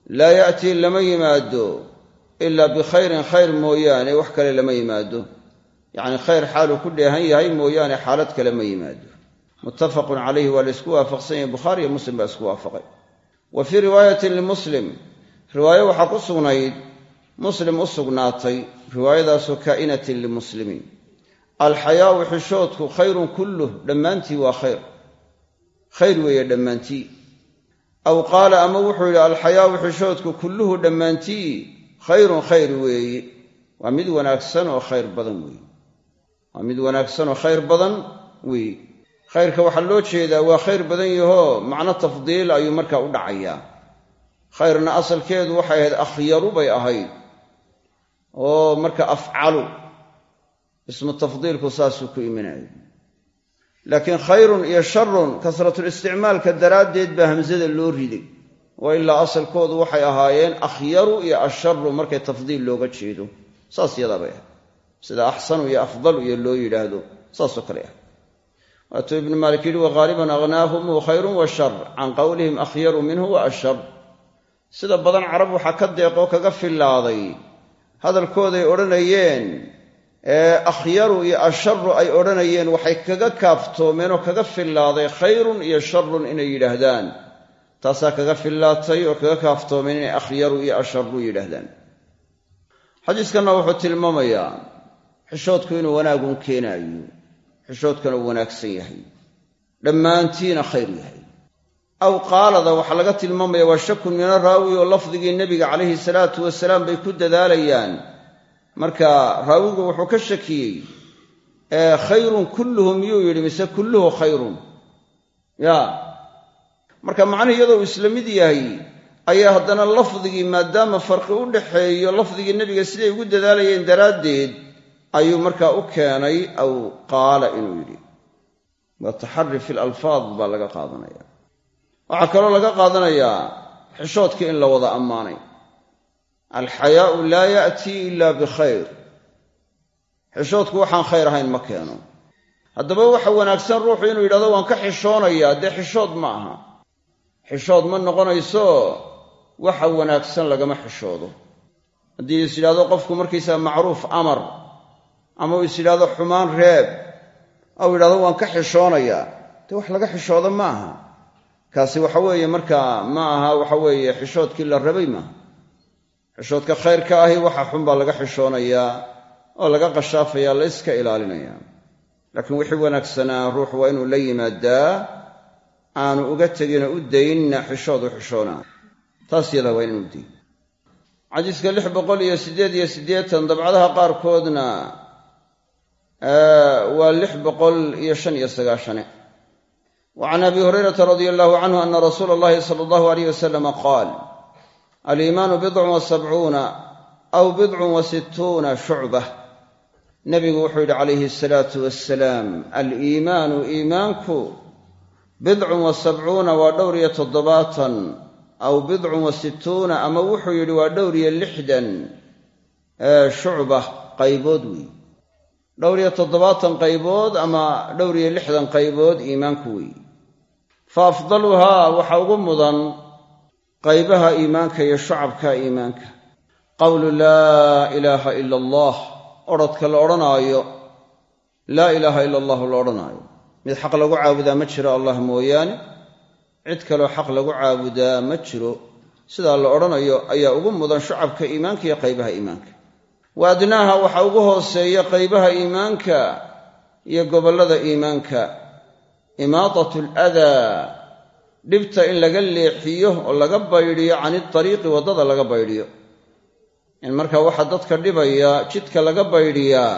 laa ya'tii lama yimaado ilaa bikhayrin khayr mooyaane wax kale lama yimaado. Yacni khayr xaaluu ku dheehan yahay mooyaane xaalad kale ma yimaado. Muttafaqun calayhi waa la isku waafaqsan yahay bukhaari iyo muslim baa isku waafaqay. Wa fii riwaayatin limuslim riwaayo waxaa ku sugnayd muslim u sugnaatay riwaayadaasoo kaa'inatin limuslimiin alxayaau xishoodku khayrun kulluh dhammaantii waa khayr. Khayr weeye dhammaantii. Aw qaala ama wuxuu yidhi alxayaau xishoodku kulluhu dhammaantii khayrun khayr weeye waa mid wanaagsan oo khayr badan weeye waa mid wanaagsan oo khayr badan weeye khayrka waxaa loo jeedaa waa khayr badan yahoo macno tafdiil ayuu markaa u dhacayaa. Khayrna asalkeedu waxay ahayd akhyaru bay ahayd oo marka afcalu ismu tafdiilku saasuu ku imanayay laakiin khayrun iyo sharun kasratulisticmaalka daraaddeed baa hamsada loo riday wa ilaa asalkoodu waxay ahaayeen akhyaru iyo asharu markay tafdiil looga jeedo. Saas yadaa bay ahayd. Sida axsanu iyo afdalu iyo loo yidhaahdo saasoo kale ah. Waatuu ibnu maalik yidhi waghaaliban aghnaahum khayrun wa shar can qowlihim akhyaru minhu wa ashar sida badan carab waxaa ka deeqoo kaga fillaaday hadalkooday odhanayeen ee akhyaru iyo asharu ay odhanayeen waxay kaga kaaftoomeen oo kaga fillaaday khayrun iyo sharun inay yidhaahdaan taasaa kaga fillaatay oo kaga kaaftoomeen inay akhyaru iyo asharu yidhaahdaan. Xadiiskanna wuxuu tilmaamayaa xishoodku inuu wanaagun keenaayo xishoodkana uu wanaagsan yahay dhammaantiina khayr yahay. Aw qaalada waxaa laga tilmaamaya waa shakun mina raawi oo lafdigii nebiga calayhi salaatu wasalaam bay ku dadaalayaan. Marka raawigu wuxuu ka shakiyey khayrun kulluhu miyuu yidhi mise kulluhu khayrun. Ya marka macnihi iyadoo uu isla mid yahay ayaa haddana lafdigii maadaama farqi u dhaxeeyo lafdigii nebiga siday ugu dadaalayeen daraaddeed ayuu markaa u keenay aw qaala inuu yidhi waa taxari fi lalfaad baa laga qaadanaya. Waxaa kaloo laga qaadanayaa xishoodkii in la wada ammaanay. Alxayaau laa ya'tii ila bikhayr xishoodku waxaan khayr ahayn ma keeno. Haddaba waxa wanaagsan ruuxu inuu yidhahdo waan ka xishoonayaa dee xishood ma aha xishood ma noqonayso waxa wanaagsan lagama xishoodo. Haddii is yidhahdo qofku markiisaa macruuf amar ama uu is yidhahdo xumaan reeb ou yidhahdo waan ka xishoonayaa dee wax laga xishoodo ma aha kaasi waxa weeye markaa ma aha waxa weeye xishoodkii la rabay maaha. Xishoodka khayrka ahi waxa xun baa laga xishoonayaa oo laga qashaafaya la yska ilaalinaya. Laakiin wixii wanaagsanaa ruux waa inuu la yimaadaa aanu uga teginoo u daynna xishood u xishoonaa taas yadaa waa inanu dayn xadiiska lix boqol iyo siddeed iyo siddeetan dabcadaha qaarkoodna waa lix boqol iyo shan iyo sagaashane. Wa can abi hurayrata radia allahu canhu ana rasuula allahi sala allahu alayh wasalama qaal aliimaanu bidcun wa sabcuuna aw bidcun wa sittuuna shucbah nebigu wuxuu yidhi calayhi asalaatu wassalaam aliimaanu iimaanku bidcun wa sabcuuna waa dhowr iyo toddobaatan aw bidcun wa sittuuna ama wuxuu yidhi waa dhowr iyo lixdan shucbah qaybood weeye dhowr iyo toddobaatan qaybood ama dhowr iyo lixdan qaybood iimaanku weeye fa afdaluhaa waxa ugu mudan qaybaha iimaanka iyo shucabka iimaanka. Qowlu laa ilaaha ila allah odrhodka la odhanaayo laa ilaaha ila allahu la odhanaayo mid xaq lagu caabudaa ma jiro allah mooyaane. Cid kaloo xaq lagu caabudaa ma jiro. Sidaa la odhanayo ayaa ugu mudan shucabka iimaanka iyo qaybaha iimaanka. Wa adnaaha waxaa ugu hooseeya qaybaha iimaanka iyo gobollada iimaanka. Imaatat aladaa dhibta in laga leexiyo oo laga baydhiyo can idariiqi waddada laga baydhiyo. In markaa waxa dadka dhibaya jidka laga baydhiyaa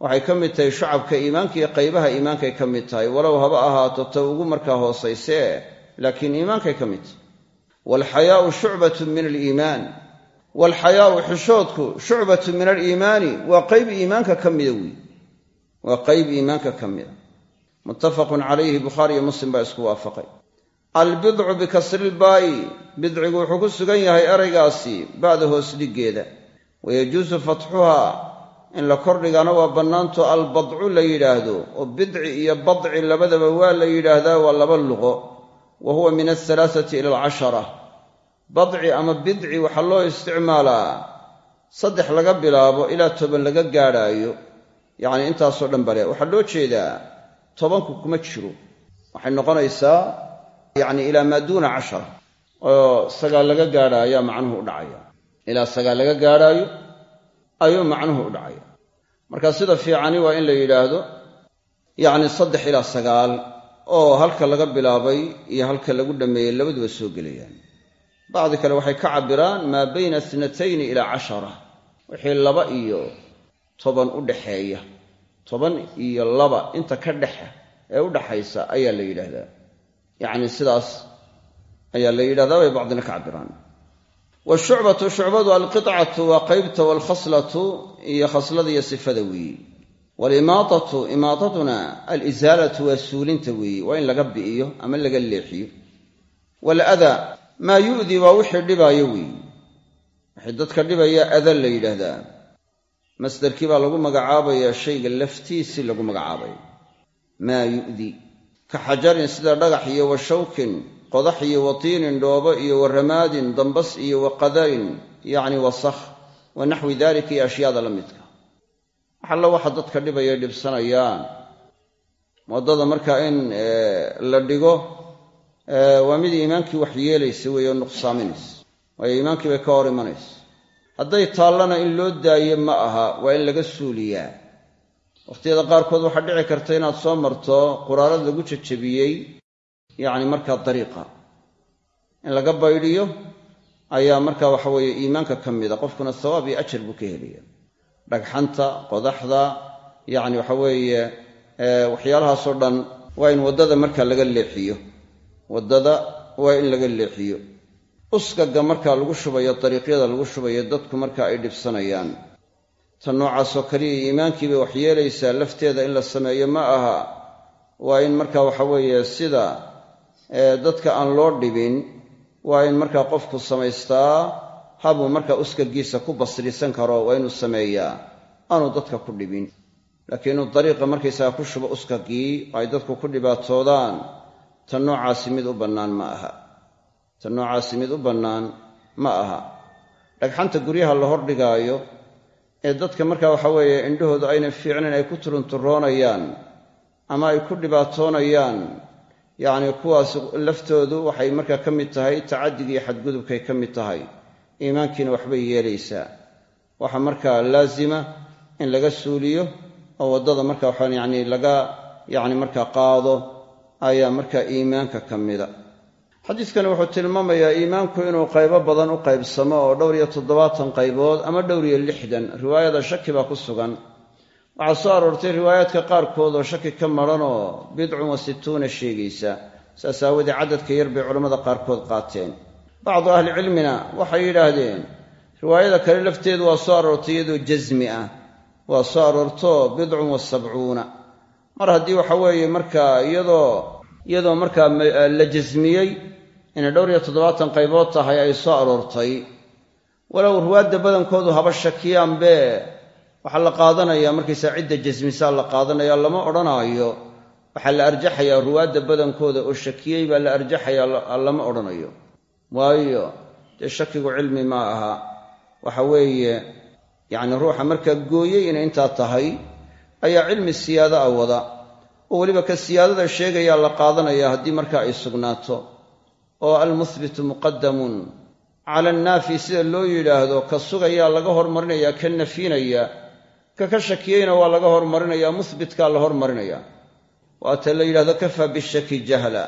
waxay ka mid tahay shucabka iimaanka iyo qaybaha iimaankay ka mid tahay. Walow haba ahaato ta ugu markaa hoosaysee laakiin iimaankay ka mid tahay. Waalxayaau shucbatun min aliimaan. Waalxayaau xishoodku shucbatun min aliimaani waa qayb iimaanka ka mida weyi waa qayb iimaanka ka mida. Muttafaqun calayhi bukhaari iyo muslim baa isku waafaqay. Albidcu bikasrilbaa'i bidcigu wuxuu ku sugan yahay eraygaasi ba'da hoos dhiggeeda. Wayajuusu fatxuhaa in la kordhigana waa bannaanto albadcu la yidhaahdo oo bidci iyo badci labadaba waa la yidhaahdaa waa laba luqo wa huwa min alhalaathati ila alcashara. Badci ama bidci waxaa loo isticmaalaa saddex laga bilaabo ilaa toban laga gaadhaayo yacni intaasoo dhan bale waxaa loo jeedaa tobanku kuma jiro. Waxay noqonaysaa yacni ilaa maa duuna cashara oo sagaal laga gaadha ayaa macnuhu u dhacaya. Ilaa sagaal laga gaadhaayo ayuu macnuhu u dhacaya. Marka sida fiicani waa in la yidhaahdo yacni saddex ilaa sagaal oo halka laga bilaabay iyo halka lagu dhammeeyey labaduba soo gelayaan. Bacdi kale waxay ka cabbiraan maa bayna itnatayni ilaa cashara. Wixii laba iyo toban u dhaxeeya. Toban iyo laba inta ka dhexa ee u dhaxaysa ayaa la yidhaahdaa. Yacni sidaas ayaa la yidhahdaa bay bacdina ka cabbiraan washucbatu shucbadu alqicatu waa qaybta waalkhaslatu iyo khaslada iyo sifada weeyi. Waalimaatatu imaatatuna alisaalatu waa suulinta weeyi waa in laga bi'iyo ama laga leexiyo. Waaladaa maa yu'dii waa wixii dhibaayo weeyi. Wixii dadka dhibaya ada la yidhaahdaa. Masdarkii baa lagu magacaabayaa shayga laftiisii lagu magacaabaya maa yu'di. Ka xajarin sida dhagax iyo wa shawkin qodax iyo wa tiinin dhoobo iyo wa ramaadin dambas iyo wa qadarin yacni wasakh wa naxwi dalika iyo ashyaada la midka. Waxalla waxa dadka dhibaya dhibsanayaan. Waddada markaa in la dhigo waa mid iimaankii wax yeelaysa weeye oo nuqsaaminaysa waayo iimaankii bay ka hor imanaysa. Hadday taallana in loo daayo ma aha waa in laga suuliyaa. Wakhtiyada qaarkood waxaa dhici karta inaad soo marto quraarad lagu jajabiyey yacni markaa dariiqa. In laga baydhiyo ayaa markaa waxa weeye iimaanka ka mida. Qofkuna sawaab iyo ajar buu ka helaya dhagxanta qodaxda yacni waxa weeye waxyaalahaasoo dhan waa in waddada markaa laga leexiyo. Waddada waa in laga leexiyo. Uskaga markaa lagu shubayo dariiqyada lagu shubayo dadku marka ay dhibsanayaan. Tan noocaasoo kaliya iimaankii bay waxyeelaysaa lafteeda in la sameeyo ma aha. Waa in marka waxa weeye sida dadka aan loo dhibin waa in markaa qofku samaystaa habuu markaa uskagiisa ku basrisan karo waa inuu sameeyaa aanu dadka ku dhibin. Laakiin inuu dariiqa markaysaga ku shubo uskagii ay dadku ku dhibaatoodaan tan noocaasi mid u bannaan ma aha. Tan noocaasi mid u bannaan ma aha. Dhagxanta guryaha la hordhigaayo ee dadka markaa waxa weeye indhahoodu aynan fiicnayn ay ku turunturoonayaan ama ay ku dhibaatoonayaan yacni kuwaas laftoodu waxay markaa ka mid tahay tacaddigiiyo xadgudubkay ka mid tahay. Iimaankiina waxbay yeelaysaa. Waxaa markaa laasima in laga suuliyo oo waddada marka waxaan yacni laga yacni markaa qaado ayaa markaa iimaanka ka mida. Xadiidkani wuxuu tilmaamayaa iimaanku inuu qaybo badan u qaybsamo oo dhowr iyo toddobaatan qaybood ama dhowr iyo lixdan. Riwaayada shaki baa ku sugan waxaa soo aroortay riwaayaadka qaarkood oo shaki ka maran oo bidcun wa sittuuna sheegaysa. Saas aawadee cadadka yar bay culammada qaarkood qaateen. Bacdu ahlicilmina waxay yidhaahdeen riwaayada kale lafteedu waa soo aroortay iyadoo jasmi ah. Waa soo aroorto bidcun wa sabcuuna. Mar haddii waxa weeye markaa iyadoo iyadoo markaa la jasmiyey inay dhowr iyo toddobaatan qaybood tahay ay soo aroortay. Walow ruwaadda badankoodu haba shakiyaanbe waxaa la qaadanayaa markaysaa cidda jasmisaa la qaadanaya lama odhanaayo. Waxaa la arjaxayaa ruwaadda badankooda oo shakiyey baa la arjaxayaa lama odhanayo waayo dee shakigu cilmi ma aha. Waxa weeye yacni ruuxa markaa gooyey inay intaa tahay ayaa cilmi siyaado ah wada. Oo weliba ka siyaadada sheegayaa la qaadanaya haddii markaa ay sugnaato. Oo almuhbitu muqadamun cala annaafi sida loo yidhaahdo ka sugayaa laga hormarinaya ka nafinaya ka ka shakiyeyna waa laga hormarinaya muhbitkaa la hormarinaya waata la yidhahdo kafaa bishaki jahla.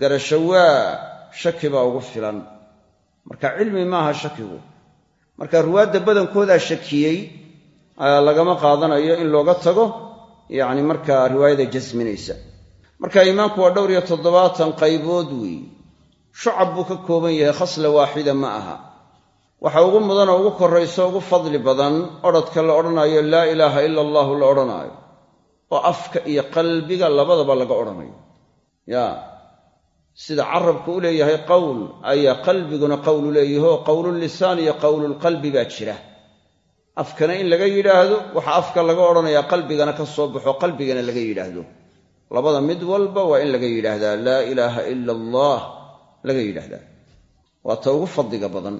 Garasho waa shaki baa ugu filan. Marka cilmi maaha shakigu. Marka ruwaadda badankoodaa shakiyey lagama qaadanayo in looga tago yacni markaa riwaayada jasminaysa. Marka iimaanku waa dhowr iyo toddobaatan qaybood weey shucab buu ka kooban yahay khasla waaxida ma aha waxa ugu mudanoo ugu korrayso ugu fadli badan odhadka la odhanayo laa ilaaha ila allahu la odhanaayo oo afka iyo qalbiga labadaba laga odhanayo. Ya sida carabku u leeyahay qowl ayaa qalbiguna qowl u leeyaho qowlulisaan iyo qowlulqalbi baa jira. Afkana in laga yidhaahdo waxa afka laga odhanayaa qalbigana ka soo baxo qalbigana laga yidhaahdo. Labada mid walba waa in laga yidhaahdaa laa ilaaha ila allah laga yidhaahdaa. Waa ta ugu fadliga badan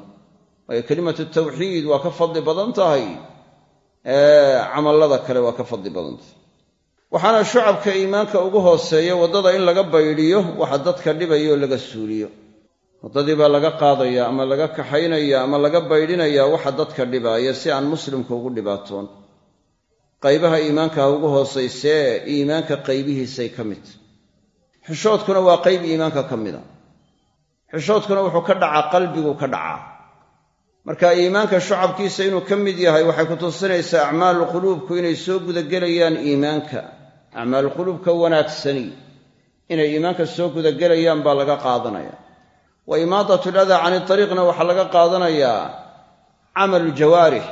waayo kelimatu tawxiid waa ka fadli badan tahay. Camallada kale waa ka fadli badan tahay. Waxaana shucabka iimaanka ugu hooseeya waddada in laga baydhiyo waxa dadka dhibaya oo laga suuliyo. Waddadii baa laga qaadaya ama laga kaxaynaya ama laga baydhinaya waxa dadka dhibaaya si aan muslimku ugu dhibaatoon qaybaha iimaankaha ugu hoosaysee iimaanka qaybihiisay ka mid. Xishoodkuna waa qayb iimaanka ka mida. Xishoodkuna wuxuu ka dhacaa qalbiguu ka dhacaa marka iimaanka shucabkiisa inuu ka mid yahay waxay ku tusinaysaa acmaalu quluubku inay soo gudagelayaan iimaanka. Acmaalu quluubka wanaagsani inay iimaanka soo gudagelayaan baa laga qaadanaya. Wa imaadat ladaa cani ariiqna waxaa laga qaadanayaa camalu jawaarix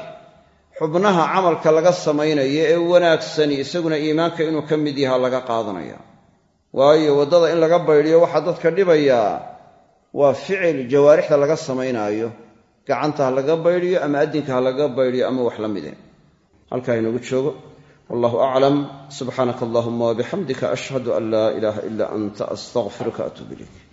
xubnaha camalka laga samaynayo ee wanaagsani isaguna iimaanka inuu ka mid yahaa laga qaadanaya. Waayo waddada in laga baydhiyo waxaa dadka dhibayaa waa ficil jawaarixda laga samaynaayo gacanta ha laga baydhiyo ama addinka laga baydhiyo ama wax la mide halkaa inoogu joogo. Wallahu aclam subxaanaka allahuma wabixamdika ashhadu an laa ilaaha ila anta astaqfiruka atuub ilayk